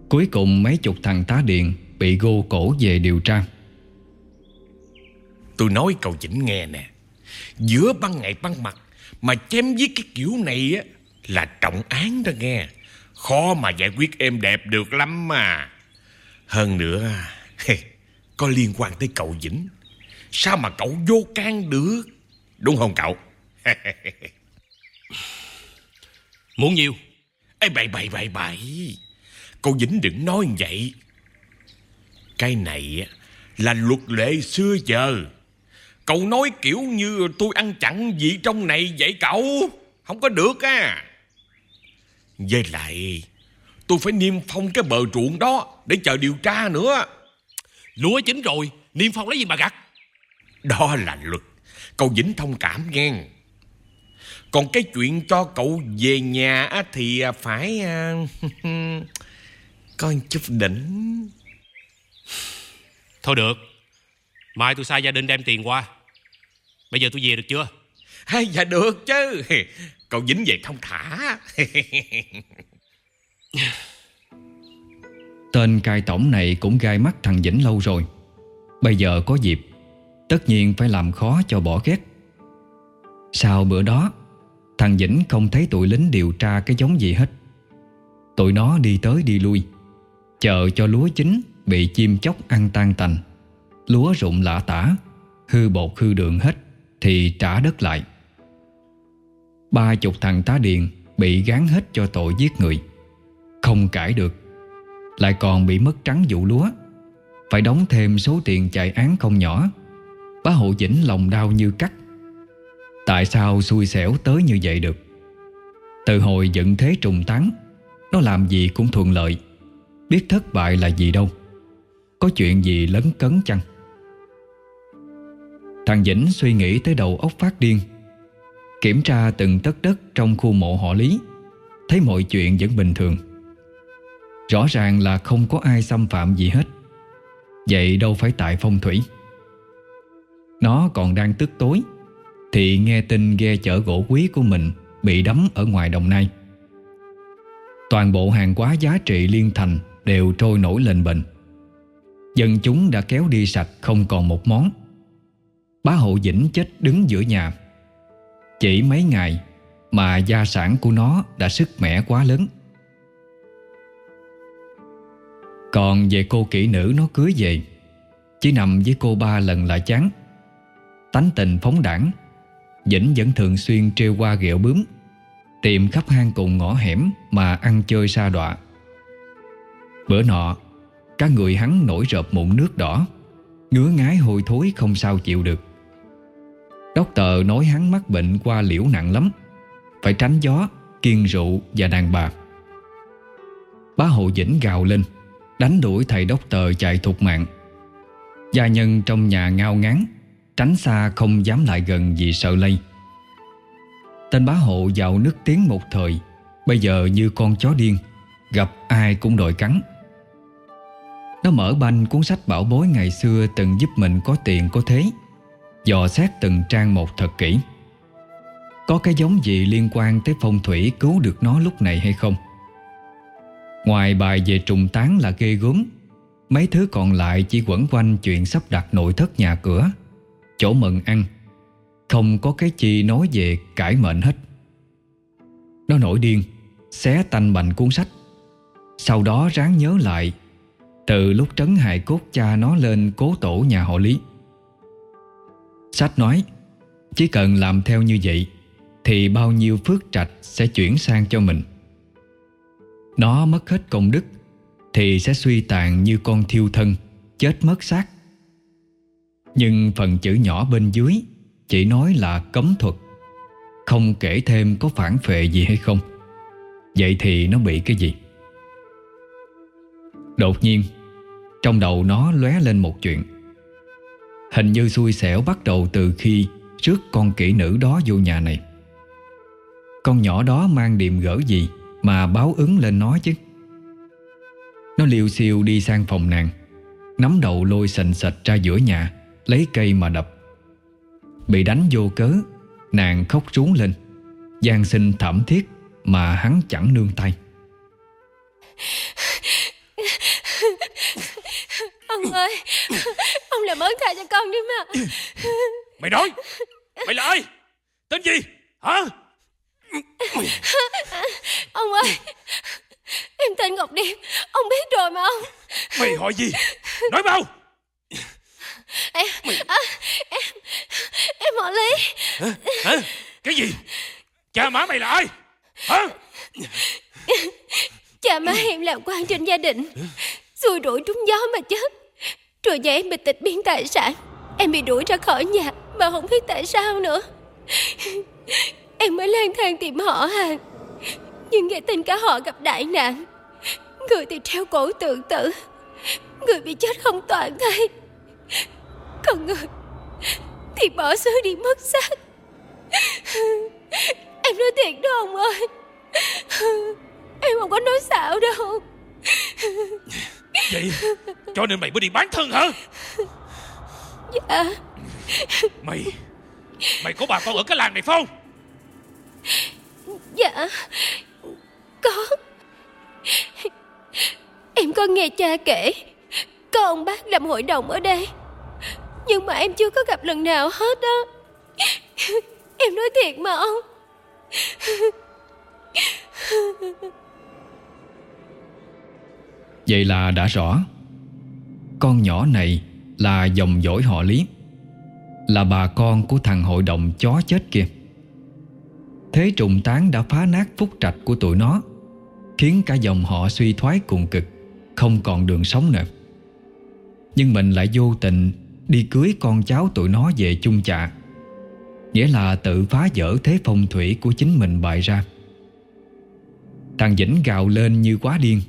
Speaker 1: Cuối cùng mấy chục thằng tá điện Bị gô cổ về điều tra.
Speaker 10: Tôi nói cậu chỉnh nghe nè. Giữa ban ngày ban mặt Mà chém giết cái kiểu này á Là trọng án đó nghe. Khó mà giải quyết êm đẹp được lắm mà. Hơn nữa Có liên quan tới cậu Vĩnh. Sao mà cậu vô can được? Đúng không cậu?
Speaker 2: Muốn nhiêu?
Speaker 10: Ê, bậy bậy bậy bậy. Cậu Vĩnh đừng nói như vậy. Cái này á là luật lệ xưa giờ. Cậu nói kiểu như tôi ăn chặn gì trong này vậy cậu? Không có được á. Với lại Tôi phải niêm phong cái bờ ruộng đó Để chờ điều tra nữa.
Speaker 2: Lúa chín rồi Niêm phong lấy gì mà gặt?
Speaker 10: Đó là luật. Cậu Vĩnh thông cảm nghe. Còn cái chuyện cho cậu về nhà á Thì phải à, Có chút đỉnh.
Speaker 2: Thôi được. Mai tôi sai gia đình đem tiền qua Bây giờ tôi về được chưa?
Speaker 10: Hay dạ được chứ. Cậu Vĩnh về thông thả.
Speaker 1: Tên cai tổng này cũng gai mắt thằng Vĩnh lâu rồi. Bây giờ có dịp Tất nhiên phải làm khó cho bỏ ghét. Sau bữa đó Thằng Vĩnh không thấy tụi lính điều tra cái giống gì hết. Tụi nó đi tới đi lui Chờ cho lúa chín Bị chim chóc ăn tan tành. Lúa rụng lạ tả Hư bột hư đường hết thì trả đất lại. Ba chục thằng tá điền Bị gán hết cho tội giết người. Không cãi được, Lại còn bị mất trắng vụ lúa. Phải đóng thêm số tiền chạy án không nhỏ. Bá hộ Vĩnh lòng đau như cắt. Tại sao xui xẻo tới như vậy được? Từ hồi dựng thế trùng tán Nó làm gì cũng thuận lợi. Biết thất bại là gì đâu. Có chuyện gì lấn cấn chăng? Thằng Vĩnh suy nghĩ tới đầu óc phát điên. Kiểm tra từng tất đất trong khu mộ họ Lý, Thấy mọi chuyện vẫn bình thường. Rõ ràng là không có ai xâm phạm gì hết. Vậy đâu phải tại phong thủy. Nó còn đang tức tối, Thì nghe tin ghe chở gỗ quý của mình Bị đắm ở ngoài đồng nai. Toàn bộ hàng quá giá trị liên thành Đều trôi nổi lên bệnh Dân chúng đã kéo đi sạch Không còn một món. Bá hộ dĩnh chết đứng giữa nhà. Chỉ mấy ngày Mà gia sản của nó đã sức mẻ quá lớn. Còn về cô kỹ nữ nó cưới về, Chỉ nằm với cô ba lần là chán. Tánh tình phóng đảng dĩnh vẫn thường xuyên treo qua ghẹo bướm, Tìm khắp hang cùng ngõ hẻm Mà ăn chơi xa đọa. Bữa nọ, Cả người hắn nổi rợp mụn nước đỏ, Ngứa ngái hôi thối không sao chịu được. Đốc tờ nói hắn mắc bệnh qua liễu nặng lắm. Phải tránh gió, kiêng rượu và đàn bà. Bá hộ Vĩnh gào lên Đánh đuổi thầy đốc tờ chạy thục mạng. Gia nhân trong nhà ngao ngán Tránh xa không dám lại gần vì sợ lây. Tên bá hộ dạo nức tiếng một thời Bây giờ như con chó điên Gặp ai cũng đòi cắn. Nó mở banh cuốn sách bảo bối ngày xưa Từng giúp mình có tiền có thế. Dò xét từng trang một thật kỹ. Có cái giống gì liên quan tới phong thủy Cứu được nó lúc này hay không? Ngoài bài về trùng tán là ghê gớm, Mấy thứ còn lại chỉ quẩn quanh chuyện sắp đặt nội thất nhà cửa, Chỗ mận ăn. Không có cái chi nói về cải mệnh hết. Nó nổi điên, Xé tanh bành cuốn sách. Sau đó ráng nhớ lại, Từ lúc trấn hại cốt cha nó lên cố tổ nhà họ Lý. Sách nói, Chỉ cần làm theo như vậy, Thì bao nhiêu phước trạch sẽ chuyển sang cho mình. Nó mất hết công đức, Thì sẽ suy tàn như con thiêu thân, Chết mất xác. Nhưng phần chữ nhỏ bên dưới Chỉ nói là cấm thuật, Không kể thêm có phản phệ gì hay không. Vậy thì nó bị cái gì? Đột nhiên, Trong đầu nó lóe lên một chuyện. Hình như xui xẻo bắt đầu từ khi trước con kỹ nữ đó vô nhà này. Con nhỏ đó mang điềm gỡ gì Mà báo ứng lên nó chứ? Nó liều siêu đi sang phòng nàng, Nắm đầu lôi sành sạch ra giữa nhà, Lấy cây mà đập. Bị đánh vô cớ, Nàng khóc trú lên. Gian sinh thảm thiết Mà hắn chẳng nương tay.
Speaker 12: Ông ơi Ông làm ơn tha cho con đi mà.
Speaker 10: Mày nói Mày là ai? Tên gì? Hả?
Speaker 12: Ông ơi Em tên Ngọc Điệp Ông biết rồi mà ông.
Speaker 10: Mày hỏi gì? Nói mau.
Speaker 12: Em à, Em Em họ Lý.
Speaker 10: Hả? Hả? Cái gì? Cha má mày là ai? Hả?
Speaker 12: Cha má em làm quan trên gia đình Xui rủi trúng gió mà chết. Rồi nhà em bị tịch biên tài sản. Em bị đuổi ra khỏi nhà Mà không biết tại sao nữa. Em mới lang thang tìm họ hàng Nhưng nghe tin cả họ gặp đại nạn. Người thì treo cổ tự tử. Người bị chết không toàn thây. Còn người Thì bỏ xứ đi mất xác. Em nói thiệt đó ông ơi. Em không có nói xạo đâu.
Speaker 10: Vậy Cho nên mày mới đi bán thân hả?
Speaker 12: Dạ.
Speaker 10: Mày Mày có bà con ở cái làng này không?
Speaker 12: Dạ. Có. Em có nghe cha kể Có ông bác làm hội đồng ở đây. Nhưng mà em chưa có gặp lần nào hết á. Em nói thiệt mà ông
Speaker 1: Vậy là đã rõ. Con nhỏ này là dòng dõi họ Lý, Là bà con của thằng hội đồng chó chết kia. Thế trùng tán đã phá nát phúc trạch của tụi nó, Khiến cả dòng họ suy thoái cùng cực, Không còn đường sống nữa. Nhưng mình lại vô tình Đi cưới con cháu tụi nó về chung chạ, Nghĩa là tự phá vỡ thế phong thủy của chính mình bại ra. Thằng Vĩnh gào lên như quá điên.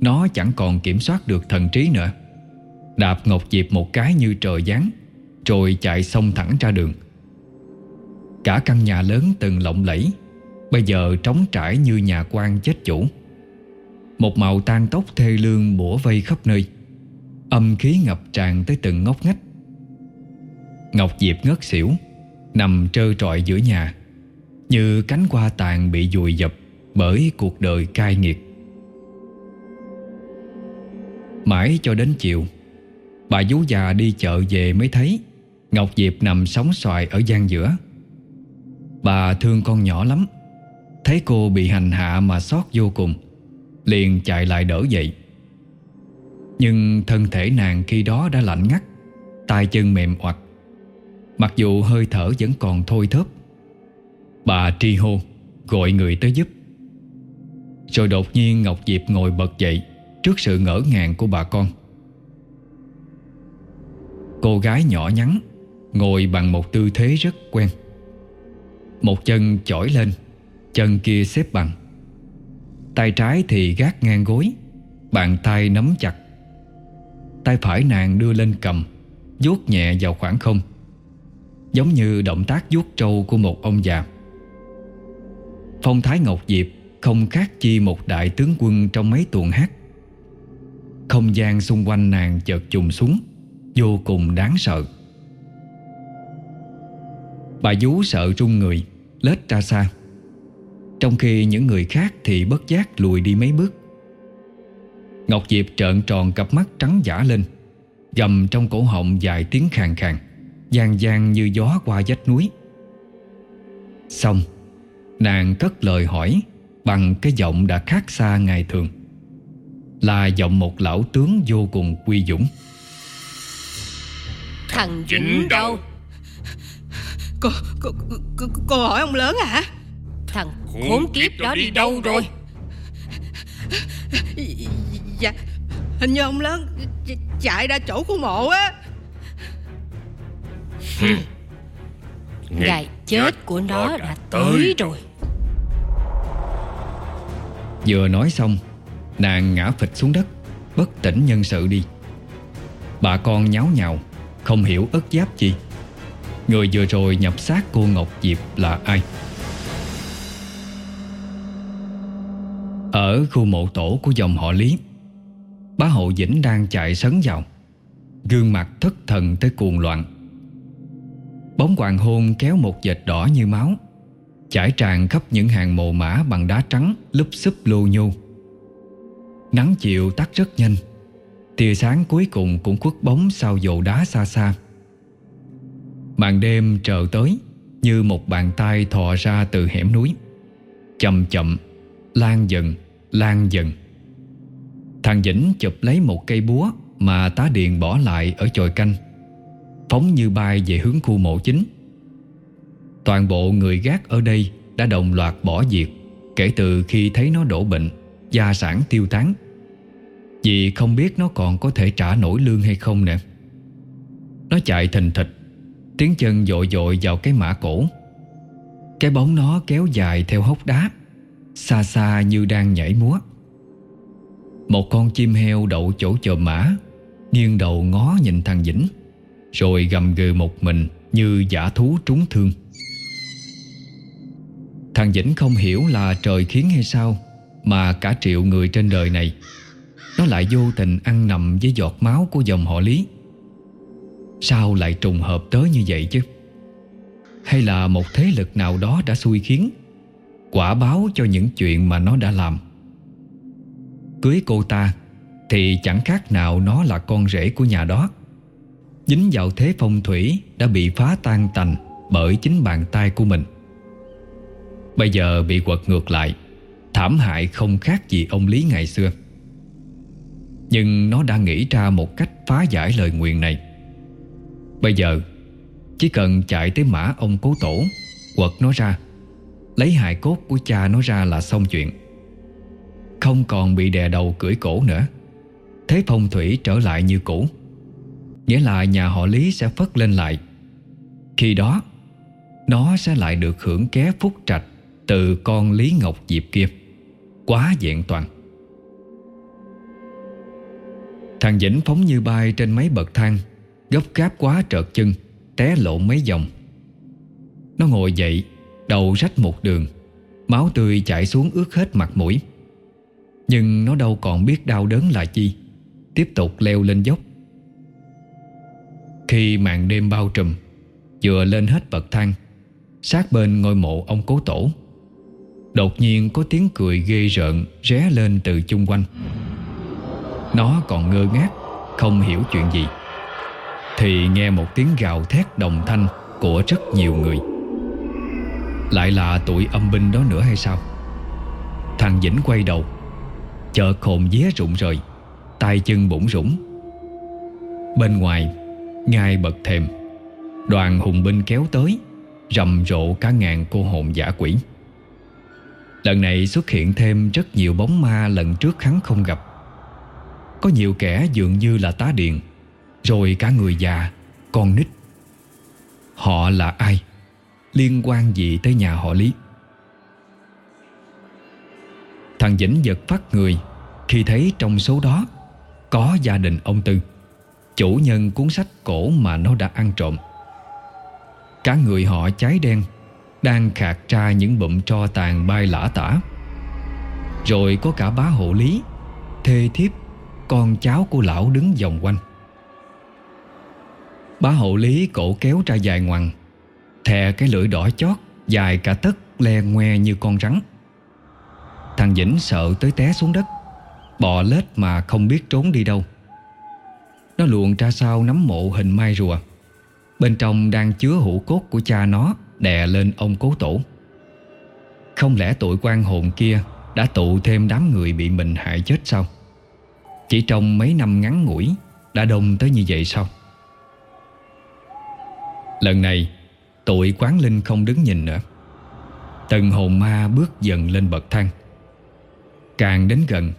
Speaker 1: Nó chẳng còn kiểm soát được thần trí nữa. Đạp Ngọc Diệp một cái như trời giáng, Rồi chạy xông thẳng ra đường. Cả căn nhà lớn từng lộng lẫy, Bây giờ trống trải như nhà quan chết chủ. Một màu tan tóc thê lương bủa vây khắp nơi. Âm khí ngập tràn tới từng ngóc ngách. Ngọc Diệp ngất xỉu, Nằm trơ trọi giữa nhà, Như cánh hoa tàn bị dùi dập Bởi cuộc đời cai nghiệt. Mãi cho đến chiều. Bà vú già đi chợ về mới thấy Ngọc Diệp nằm sóng xoài ở gian giữa. Bà thương con nhỏ lắm. Thấy cô bị hành hạ mà xót vô cùng, Liền chạy lại đỡ dậy. Nhưng thân thể nàng khi đó đã lạnh ngắt, tay chân mềm oặt. Mặc dù hơi thở vẫn còn thôi thớp, Bà tri hô, Gọi người tới giúp. Rồi đột nhiên Ngọc Diệp ngồi bật dậy. Trước sự ngỡ ngàng của bà con. Cô gái nhỏ nhắn, Ngồi bằng một tư thế rất quen. Một chân chổi lên, Chân kia xếp bằng. Tay trái thì gác ngang gối, Bàn tay nắm chặt. Tay phải nàng đưa lên cầm, vuốt nhẹ vào khoảng không. Giống như động tác vuốt trâu của một ông già. Phong thái Ngọc Diệp Không khác chi một đại tướng quân Trong mấy tuần hát. Không gian xung quanh nàng chợt trùng xuống, Vô cùng đáng sợ. Bà vú sợ run người, Lết ra xa. Trong khi những người khác thì bất giác lùi đi mấy bước. Ngọc Diệp trợn tròn cặp mắt trắng giả lên, Gầm trong cổ họng dài tiếng khàn khàn Giang giang như gió qua vách núi. Xong, Nàng cất lời hỏi Bằng cái giọng đã khác xa ngày thường. Là giọng một lão tướng vô cùng quy dũng.
Speaker 12: Thằng Vĩnh đâu?
Speaker 5: Cô, cô, cô, cô hỏi ông lớn hả?
Speaker 12: Thằng khốn kiếp đó đi đâu rồi?
Speaker 5: Dạ Hình như ông lớn chạy ra chỗ của mộ á.
Speaker 12: Ngày chết của nó đã tới. rồi.
Speaker 1: Vừa nói xong Nàng ngã phịch xuống đất, Bất tỉnh nhân sự đi. Bà con nháo nhào, Không hiểu ất giáp gì Người vừa rồi nhập xác cô Ngọc Diệp là ai? Ở khu mộ tổ của dòng họ Lý, Bá Hộ Vĩnh đang chạy sấn vào. Gương mặt thất thần tới cuồng loạn. Bóng hoàng hôn kéo một vệt đỏ như máu, Chảy tràn khắp những hàng mồ mã bằng đá trắng Lúp xúp lô nhô Nắng chiều tắt rất nhanh. Tia sáng cuối cùng cũng khuất bóng sau dồ đá xa xa. Màn đêm trở tới, Như một bàn tay thò ra từ hẻm núi. Chậm chậm, Lan dần Lan dần. Thằng Vĩnh chụp lấy một cây búa Mà tá điện bỏ lại ở chòi canh, Phóng như bay về hướng khu mộ chính. Toàn bộ người gác ở đây Đã đồng loạt bỏ việc Kể từ khi thấy nó đổ bệnh. Gia sản tiêu tán. Vì không biết nó còn có thể trả nổi lương hay không nè Nó chạy thình thịch Tiếng chân dội dội vào cái mã cổ. Cái bóng nó kéo dài theo hốc đá, Xa xa như đang nhảy múa. Một con chim heo đậu chỗ chờ mã, Nghiêng đầu ngó nhìn thằng Vĩnh, Rồi gầm gừ một mình Như giả thú trúng thương. Thằng Vĩnh không hiểu là trời khiến hay sao mà cả triệu người trên đời này. Nó lại vô tình ăn nằm với giọt máu của dòng họ Lý. Sao lại trùng hợp tới như vậy chứ? Hay là một thế lực nào đó đã xui khiến, Quả báo cho những chuyện mà nó đã làm? Cưới cô ta Thì chẳng khác nào nó là con rể của nhà đó. Dính vào thế phong thủy Đã bị phá tan tành Bởi chính bàn tay của mình. Bây giờ bị quật ngược lại Thảm hại không khác gì ông Lý ngày xưa. Nhưng nó đã nghĩ ra một cách phá giải lời nguyện này. Bây giờ, Chỉ cần chạy tới mã ông cố tổ, Quật nó ra, Lấy hài cốt của cha nó ra là xong chuyện. Không còn bị đè đầu cưỡi cổ nữa, Thế phong thủy trở lại như cũ. Nghĩa là nhà họ Lý sẽ phất lên lại. Khi đó, Nó sẽ lại được hưởng ké phúc trạch Từ con Lý Ngọc Diệp kia. Quá vẹn toàn. Thằng Vĩnh phóng như bay trên mấy bậc thang, Gấp gáp quá trợt chân, Té lộ mấy vòng. Nó ngồi dậy, Đầu rách một đường, Máu tươi chảy xuống ướt hết mặt mũi. Nhưng nó đâu còn biết đau đớn là chi, Tiếp tục leo lên dốc. Khi màn đêm bao trùm, Vừa lên hết bậc thang, Sát bên ngôi mộ ông cố tổ. Đột nhiên có tiếng cười ghê rợn Ré lên từ chung quanh. Nó còn ngơ ngác, Không hiểu chuyện gì. Thì nghe một tiếng gào thét đồng thanh Của rất nhiều người. Lại là tụi âm binh đó nữa hay sao? Thằng Vĩnh quay đầu, Chợt hồn vía rụng rời, tay chân bủng rủng. Bên ngoài ngài bật thềm, Đoàn hùng binh kéo tới, Rầm rộ cả ngàn cô hồn giả quỷ. Lần này xuất hiện thêm rất nhiều bóng ma lần trước hắn không gặp. Có nhiều kẻ dường như là tá điện Rồi cả người già, con nít. Họ là ai? Liên quan gì tới nhà họ Lý? Thằng Vĩnh giật phát người Khi thấy trong số đó Có gia đình ông Tư. Chủ nhân cuốn sách cổ mà nó đã ăn trộm. Cả người họ cháy đen đang khạc ra những bụm tro tàn bay lả tả. Rồi có cả bá hộ lý, Thê thiếp, Con cháu của lão đứng vòng quanh. Bá hộ lý cổ kéo ra dài ngoằng, Thè cái lưỡi đỏ chót, Dài cả tấc, le ngoe như con rắn. Thằng Vĩnh sợ tới té xuống đất, Bò lết mà không biết trốn đi đâu. Nó luồn ra sau nắm mộ hình mai rùa, Bên trong đang chứa hũ cốt của cha nó. Đè lên ông cố tổ. Không lẽ tội quan hồn kia Đã tụ thêm đám người bị mình hại chết sao? Chỉ trong mấy năm ngắn ngủi Đã đông tới như vậy sao? Lần này Tụi quán linh không đứng nhìn nữa. Từng hồn ma bước dần lên bậc thang. Càng đến gần,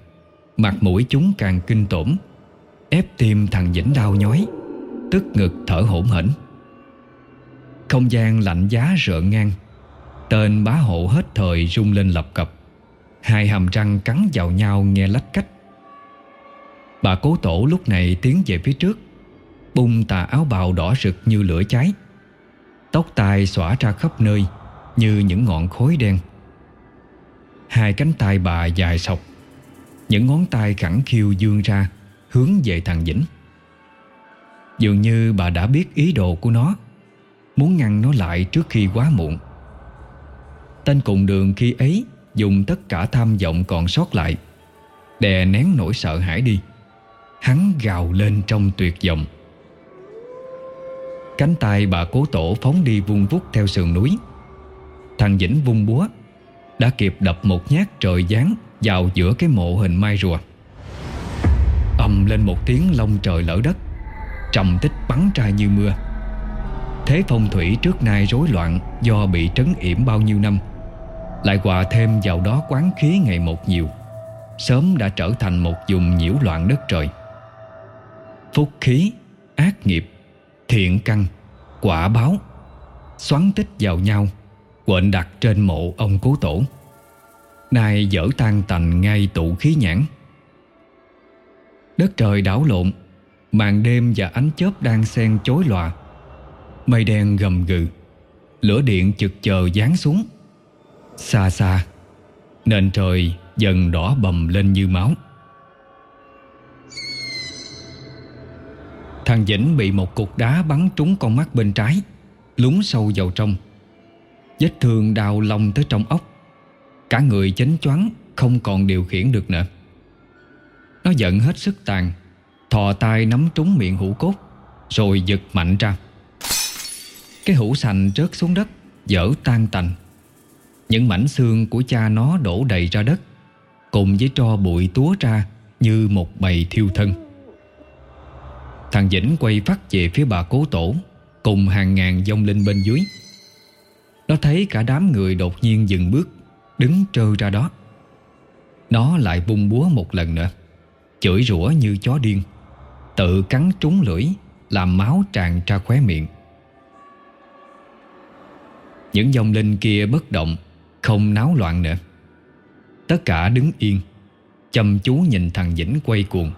Speaker 1: Mặt mũi chúng càng kinh tổn, Ép tim thằng Vĩnh đau nhói, Tức ngực thở hổn hển. Không gian lạnh giá rợn ngang. Tên bá hộ hết thời rung lên lập cập. Hai hàm răng cắn vào nhau nghe lách cách. Bà cố tổ lúc này tiến về phía trước, Bung tà áo bào đỏ rực như lửa cháy. Tóc tai xõa ra khắp nơi Như những ngọn khối đen. Hai cánh tay bà dài sọc, Những ngón tay khẳng khiu dương ra Hướng về thằng Vĩnh. Dường như bà đã biết ý đồ của nó. Muốn ngăn nó lại trước khi quá muộn. Tên cùng đường khi ấy Dùng tất cả tham vọng còn sót lại, Đè nén nỗi sợ hãi đi. Hắn gào lên trong tuyệt vọng. Cánh tay bà cố tổ phóng đi vung vút theo sườn núi. Thằng Vĩnh vung búa, Đã kịp đập một nhát trời giáng Vào giữa cái mộ hình mai rùa. Ầm lên một tiếng lông trời lỡ đất, Trầm tích bắn ra như mưa. Thế phong thủy trước nay rối loạn Do bị trấn yểm bao nhiêu năm Lại hòa thêm vào đó quán khí ngày một nhiều Sớm đã trở thành một vùng nhiễu loạn đất trời. Phúc khí, ác nghiệp, thiện căn, quả báo Xoắn tích vào nhau Quện đặt trên mộ ông cố tổ. Nay dở tan tành ngay tụ khí nhãn. Đất trời đảo lộn Màn đêm và ánh chớp đang xen chối lòa Mây đen gầm gừ, Lửa điện chực chờ giáng xuống. Xa xa, Nền trời dần đỏ bầm lên như máu. Thằng Vĩnh bị một cục đá bắn trúng con mắt bên trái, Lún sâu vào trong. Vết thương đào lòng tới trong ốc Cả người chánh choáng, Không còn điều khiển được nữa. Nó giận hết sức tàn, Thò tay nắm trúng miệng hũ cốt, Rồi giật mạnh ra. Cái hũ sành rớt xuống đất, Dở tan tành. Những mảnh xương của cha nó đổ đầy ra đất, Cùng với tro bụi túa ra Như một bầy thiêu thân. Thằng Vĩnh quay phát về phía bà cố tổ, Cùng hàng ngàn dông linh bên dưới. Nó thấy cả đám người đột nhiên dừng bước, Đứng trơ ra đó. Nó lại bung búa một lần nữa, Chửi rủa như chó điên, Tự cắn trúng lưỡi, Làm máu tràn ra khóe miệng. Những dòng linh kia bất động, Không náo loạn nữa. Tất cả đứng yên, Chăm chú nhìn thằng Vĩnh quay cuồng.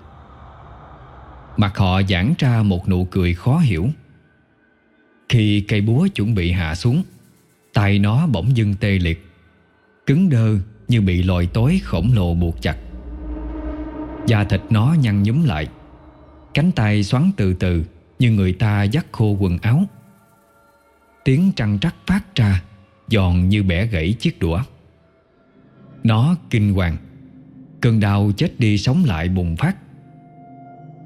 Speaker 1: Mặt họ giãn ra một nụ cười khó hiểu. Khi cây búa chuẩn bị hạ xuống, tay nó bỗng dưng tê liệt, Cứng đơ như bị lòi tối khổng lồ buộc chặt. Da thịt nó nhăn nhúm lại, Cánh tay xoắn từ từ Như người ta dắt khô quần áo. Tiếng trăng trắc phát ra, Giòn như bẻ gãy chiếc đũa. Nó kinh hoàng, Cơn đau chết đi sống lại bùng phát.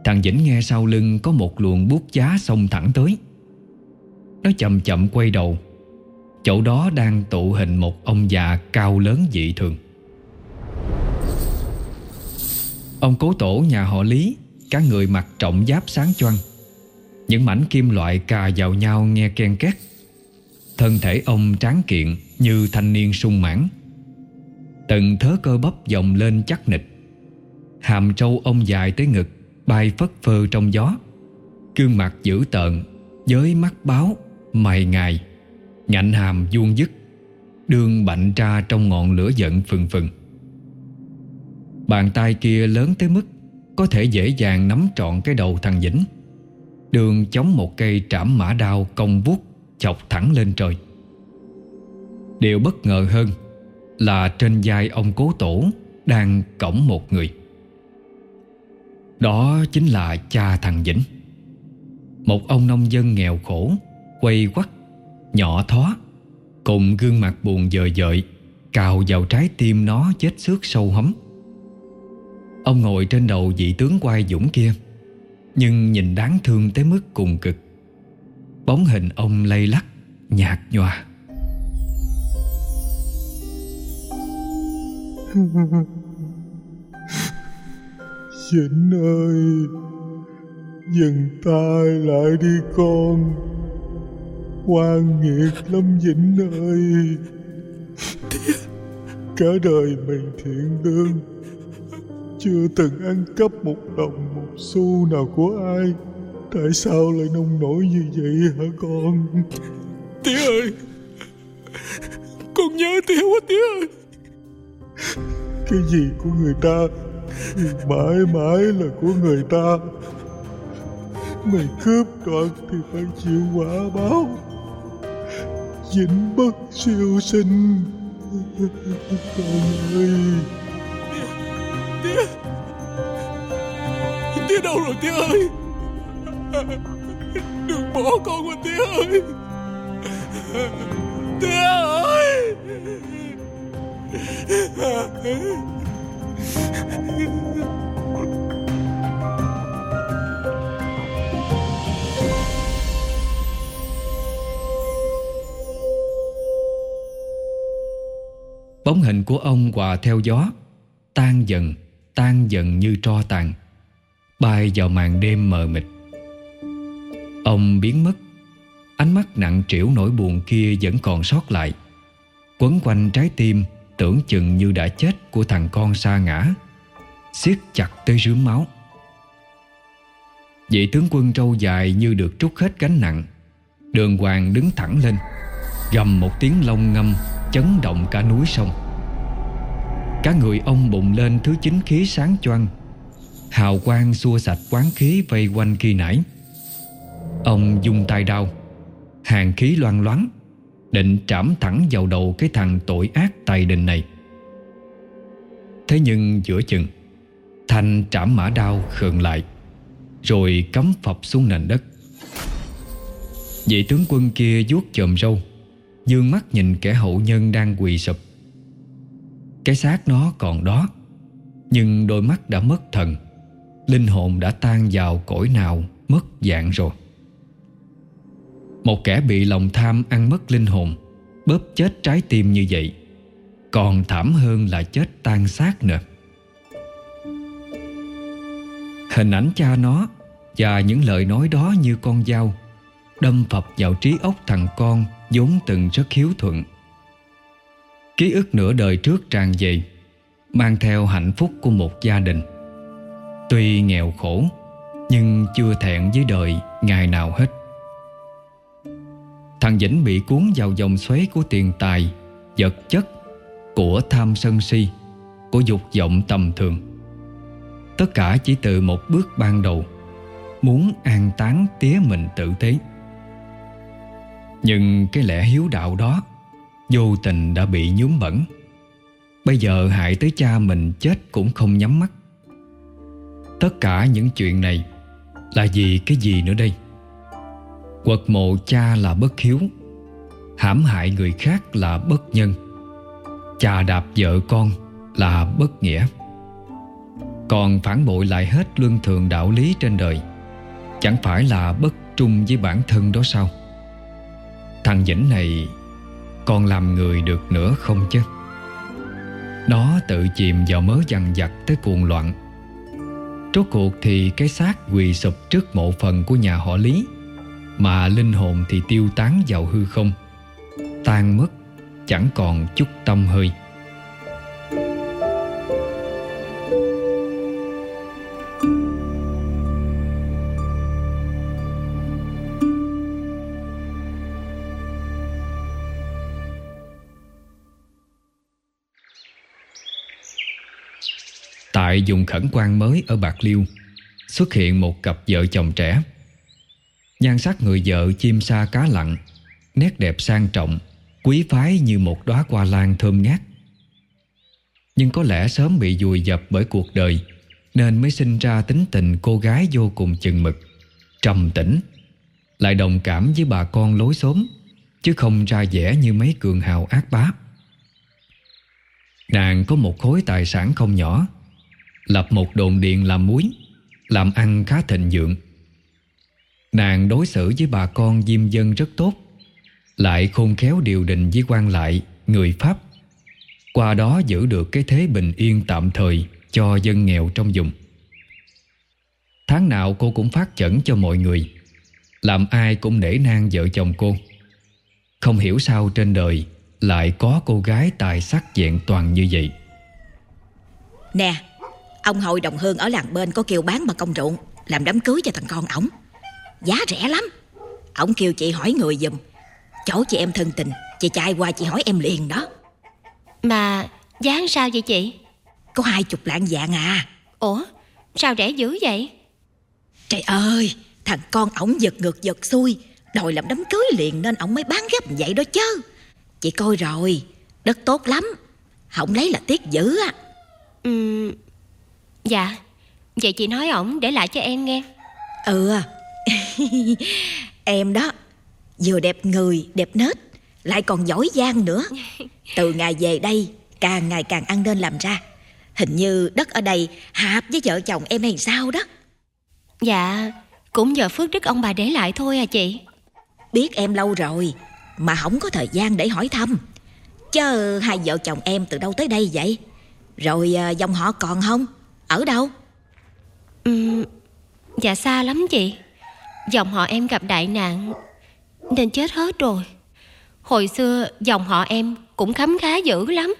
Speaker 1: Thằng Vĩnh nghe sau lưng có một luồng bút giá xông thẳng tới. Nó chậm chậm quay đầu, Chỗ đó đang tụ hình một ông già cao lớn dị thường. Ông cố tổ nhà họ Lý, Cả người mặc trọng giáp sáng choang. Những mảnh kim loại cà vào nhau nghe ken két. Thân thể ông tráng kiện như thanh niên sung mãn. Từng thớ cơ bắp dòng lên chắc nịch. Hàm trâu ông dài tới ngực, Bay phất phơ trong gió. Gương mặt dữ tợn, Với mắt báo, Mày ngài. Ngạnh hàm vuông dứt, Đường bạnh ra trong ngọn lửa giận phừng phừng. Bàn tay kia lớn tới mức Có thể dễ dàng nắm trọn cái đầu thằng Vĩnh. Đường chống một cây trảm mã đao cong vuốt. Chọc thẳng lên trời. Điều bất ngờ hơn Là trên vai ông cố tổ Đang cõng một người. Đó chính là cha thằng Vĩnh. Một ông nông dân nghèo khổ, Quay quắt, Nhỏ thó, Cùng gương mặt buồn dời dợi, Cào vào trái tim nó chết xước sâu hấm. Ông ngồi trên đầu vị tướng quay dũng kia, Nhưng nhìn đáng thương tới mức cùng cực. Bóng hình ông lay lắc Nhạt nhòa.
Speaker 13: Vĩnh ơi Dừng tay lại đi con. Quan nghiệt lắm Vĩnh ơi. Cả đời mày thiện lương Chưa từng ăn cắp một đồng một xu nào của ai Tại sao lại nông nổi như vậy hả con?
Speaker 2: Tía ơi! Con nhớ tía quá tía ơi!
Speaker 13: Cái gì của người ta? Mãi mãi là của người ta. Mày cướp đoạt thì phải chịu quả báo. Vĩnh bất siêu sinh. Con ơi!
Speaker 2: Tía! Tía! Đâu rồi tía ơi? Đừng bỏ con mà tía ơi. Tía ơi.
Speaker 1: Bóng hình của ông hòa theo gió Tan dần, tan dần như tro tàn. Bay vào màn đêm mờ mịt. Ông biến mất. Ánh mắt nặng trĩu nỗi buồn kia vẫn còn sót lại. Quấn quanh trái tim, Tưởng chừng như đã chết của thằng con xa ngã, siết chặt tới rướm máu. Vị tướng quân trâu dài như được trút hết gánh nặng, Đường hoàng đứng thẳng lên, Gầm một tiếng lông ngâm, Chấn động cả núi sông. Cả người ông bụng lên thứ chính khí sáng choang, Hào quang xua sạch quán khí vây quanh khi nãy. Ông dùng tay đao. Hàng khí loan loáng, Định trảm thẳng vào đầu cái thằng tội ác tài đình này. Thế nhưng giữa chừng, Thanh trảm mã đao khờn lại, Rồi cắm phập xuống nền đất. Vị tướng quân kia vuốt chòm râu, Dương mắt nhìn kẻ hậu nhân đang quỳ sụp. Cái xác nó còn đó, Nhưng đôi mắt đã mất thần, Linh hồn đã tan vào cõi nào Mất dạng rồi. Một kẻ bị lòng tham ăn mất linh hồn, Bóp chết trái tim như vậy, Còn thảm hơn là chết tan xác nữa. Hình ảnh cha nó Và những lời nói đó như con dao, Đâm phập vào trí óc thằng con vốn từng rất hiếu thuận. Ký ức nửa đời trước tràn về, Mang theo hạnh phúc của một gia đình. Tuy nghèo khổ, Nhưng chưa thẹn với đời ngày nào hết. Thằng Vĩnh bị cuốn vào dòng xoáy của tiền tài, Vật chất Của tham sân si, Của dục vọng tầm thường. Tất cả chỉ từ một bước ban đầu, Muốn an táng tía mình tự tế. Nhưng cái lẽ hiếu đạo đó, Vô tình đã bị nhúm bẩn. Bây giờ hại tới cha mình chết cũng không nhắm mắt. Tất cả những chuyện này Là vì cái gì nữa đây? Quật mộ cha là bất hiếu, hãm hại người khác là bất nhân. Chà đạp vợ con là bất nghĩa. Còn phản bội lại hết luân thường đạo lý trên đời, Chẳng phải là bất trung với bản thân đó sao? Thằng Vĩnh này Còn làm người được nữa không chứ? Nó tự chìm vào mớ dằn vặt tới cuồng loạn. Rốt cuộc thì cái xác quỳ sụp trước mộ phần của nhà họ Lý mà linh hồn thì tiêu tán vào hư không. Tan mất, Chẳng còn chút tâm hơi. Tại vùng khẩn quan mới ở Bạc Liêu, Xuất hiện một cặp vợ chồng trẻ. Nhan sắc người vợ chim sa cá lặng Nét đẹp sang trọng, Quý phái như một đóa hoa lan thơm ngát. Nhưng có lẽ sớm bị vùi dập bởi cuộc đời, Nên mới sinh ra tính tình cô gái vô cùng chừng mực, Trầm tĩnh, Lại đồng cảm với bà con lối xóm, Chứ không ra vẻ như mấy cường hào ác bá. Nàng có một khối tài sản không nhỏ, Lập một đồn điện làm muối, Làm ăn khá thịnh vượng. Nàng đối xử với bà con diêm dân rất tốt, Lại khôn khéo điều đình với quan lại, Người Pháp. Qua đó giữ được cái thế bình yên tạm thời Cho dân nghèo trong vùng. Tháng nào cô cũng phát chẩn cho mọi người, Làm ai cũng nể nang vợ chồng cô. Không hiểu sao trên đời Lại có cô gái tài sắc dạng toàn như vậy.
Speaker 14: Nè, Ông hội đồng hương ở làng bên có kêu bán bà công ruộng, Làm đám cưới cho thằng con ổng. Giá rẻ lắm. Ông kêu chị hỏi người giùm. Chỗ chị em thân tình Chị chạy qua chị hỏi em liền đó.
Speaker 12: Mà giá sao vậy chị?
Speaker 14: Có hai chục lạng vàng à.
Speaker 12: Ủa sao rẻ dữ vậy?
Speaker 14: Trời ơi Thằng con ổng giật ngược giật xuôi. Đòi làm đám cưới liền nên ổng mới bán gấp vậy đó chứ. Chị coi rồi Đất tốt lắm. Không lấy là tiếc dữ á.
Speaker 12: Ừ, Dạ. Vậy chị nói ổng để lại cho em nghe.
Speaker 14: Ừ Em đó Vừa đẹp người đẹp nết Lại còn giỏi giang nữa. Từ ngày về đây Càng ngày càng ăn nên làm ra. Hình như đất ở đây hạp với vợ chồng em hay sao đó.
Speaker 12: Dạ Cũng nhờ phước đức ông bà để lại thôi à chị.
Speaker 14: Biết em lâu rồi Mà không có thời gian để hỏi thăm. Chứ hai vợ chồng em từ đâu tới đây vậy? Rồi à, dòng họ còn không? Ở đâu?
Speaker 12: Ừ, Dạ xa lắm chị Dòng họ em gặp đại nạn Nên chết hết rồi. Hồi xưa dòng họ em cũng khấm khá dữ lắm.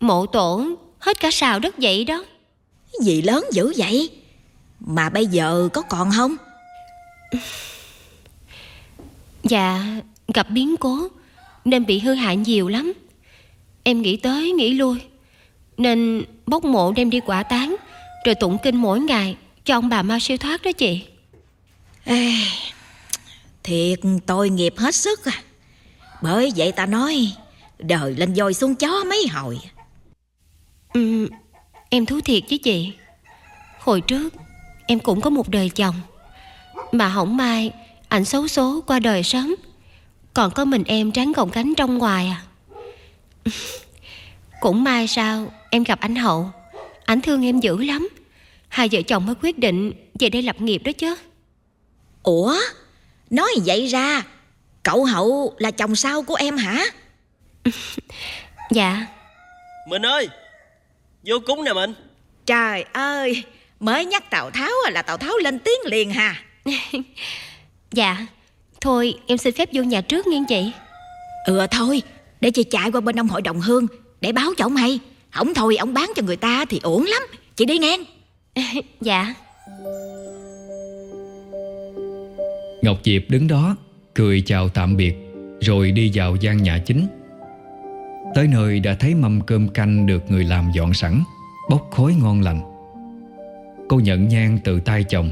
Speaker 12: Mộ tổ hết cả sào đất vậy đó.
Speaker 14: Gì lớn dữ vậy? Mà bây giờ có còn không?
Speaker 12: Dạ gặp biến cố Nên bị hư hại nhiều lắm. Em nghĩ tới nghĩ lui Nên bốc mộ đem đi quả táng Rồi tụng kinh mỗi ngày Cho ông bà mau siêu thoát đó chị
Speaker 14: Ê, Thiệt tôi nghiệp hết sức à. Bởi vậy ta nói Đời lên voi xuống chó mấy hồi.
Speaker 12: Ừ, Em thú thiệt chứ chị. Hồi trước Em cũng có một đời chồng. Mà hỏng mai Ảnh xấu số qua đời sớm. Còn có mình em tráng gồng cánh trong ngoài à. Cũng mai sao Em gặp anh Hậu. Ảnh thương em dữ lắm. Hai vợ chồng mới quyết định Về đây lập nghiệp đó chứ.
Speaker 14: Ủa? Nói vậy ra Cậu Hậu là chồng sau của em hả?
Speaker 12: Dạ.
Speaker 9: Mình ơi Vô cúng nè mình
Speaker 14: Trời ơi Mới nhắc Tào Tháo là Tào Tháo lên tiếng liền hà.
Speaker 12: Dạ. Thôi em xin phép vô nhà trước nghe chị
Speaker 14: Ừ thôi Để chị chạy qua bên ông hội đồng hương Để báo cho ông hay. Không thôi ông bán cho người ta thì ổn lắm. Chị đi nghe.
Speaker 12: Dạ
Speaker 1: Ngọc Diệp đứng đó, Cười chào tạm biệt, Rồi đi vào gian nhà chính. Tới nơi đã thấy mâm cơm canh Được người làm dọn sẵn, Bốc khói ngon lành. Cô nhận nhang từ tay chồng,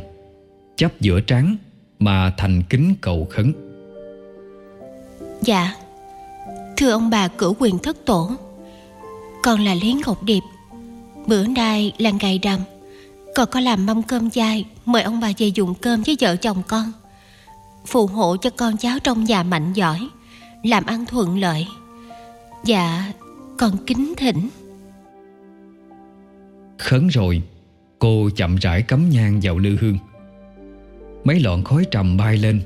Speaker 1: Chấp giữa trán Mà thành kính cầu khấn.
Speaker 12: Dạ Thưa ông bà cửu quyền thất tổ, Con là Lý Ngọc Điệp. Bữa nay là ngày rằm, Con có làm mâm cơm dai, Mời ông bà về dùng cơm với vợ chồng con. Phù hộ cho con cháu trong nhà mạnh giỏi, Làm ăn thuận lợi. Dạ Con kính thỉnh.
Speaker 1: Khấn rồi, Cô chậm rãi cắm nhang vào lư hương. Mấy lọn khói trầm bay lên,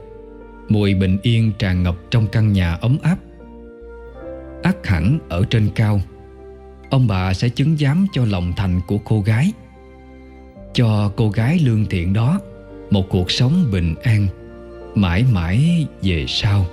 Speaker 1: Mùi bình yên tràn ngập trong căn nhà ấm áp. Ắt hẳn ở trên cao, Ông bà sẽ chứng giám cho lòng thành của cô gái. Cho cô gái lương thiện đó Một cuộc sống bình an. Mãi mãi về sau.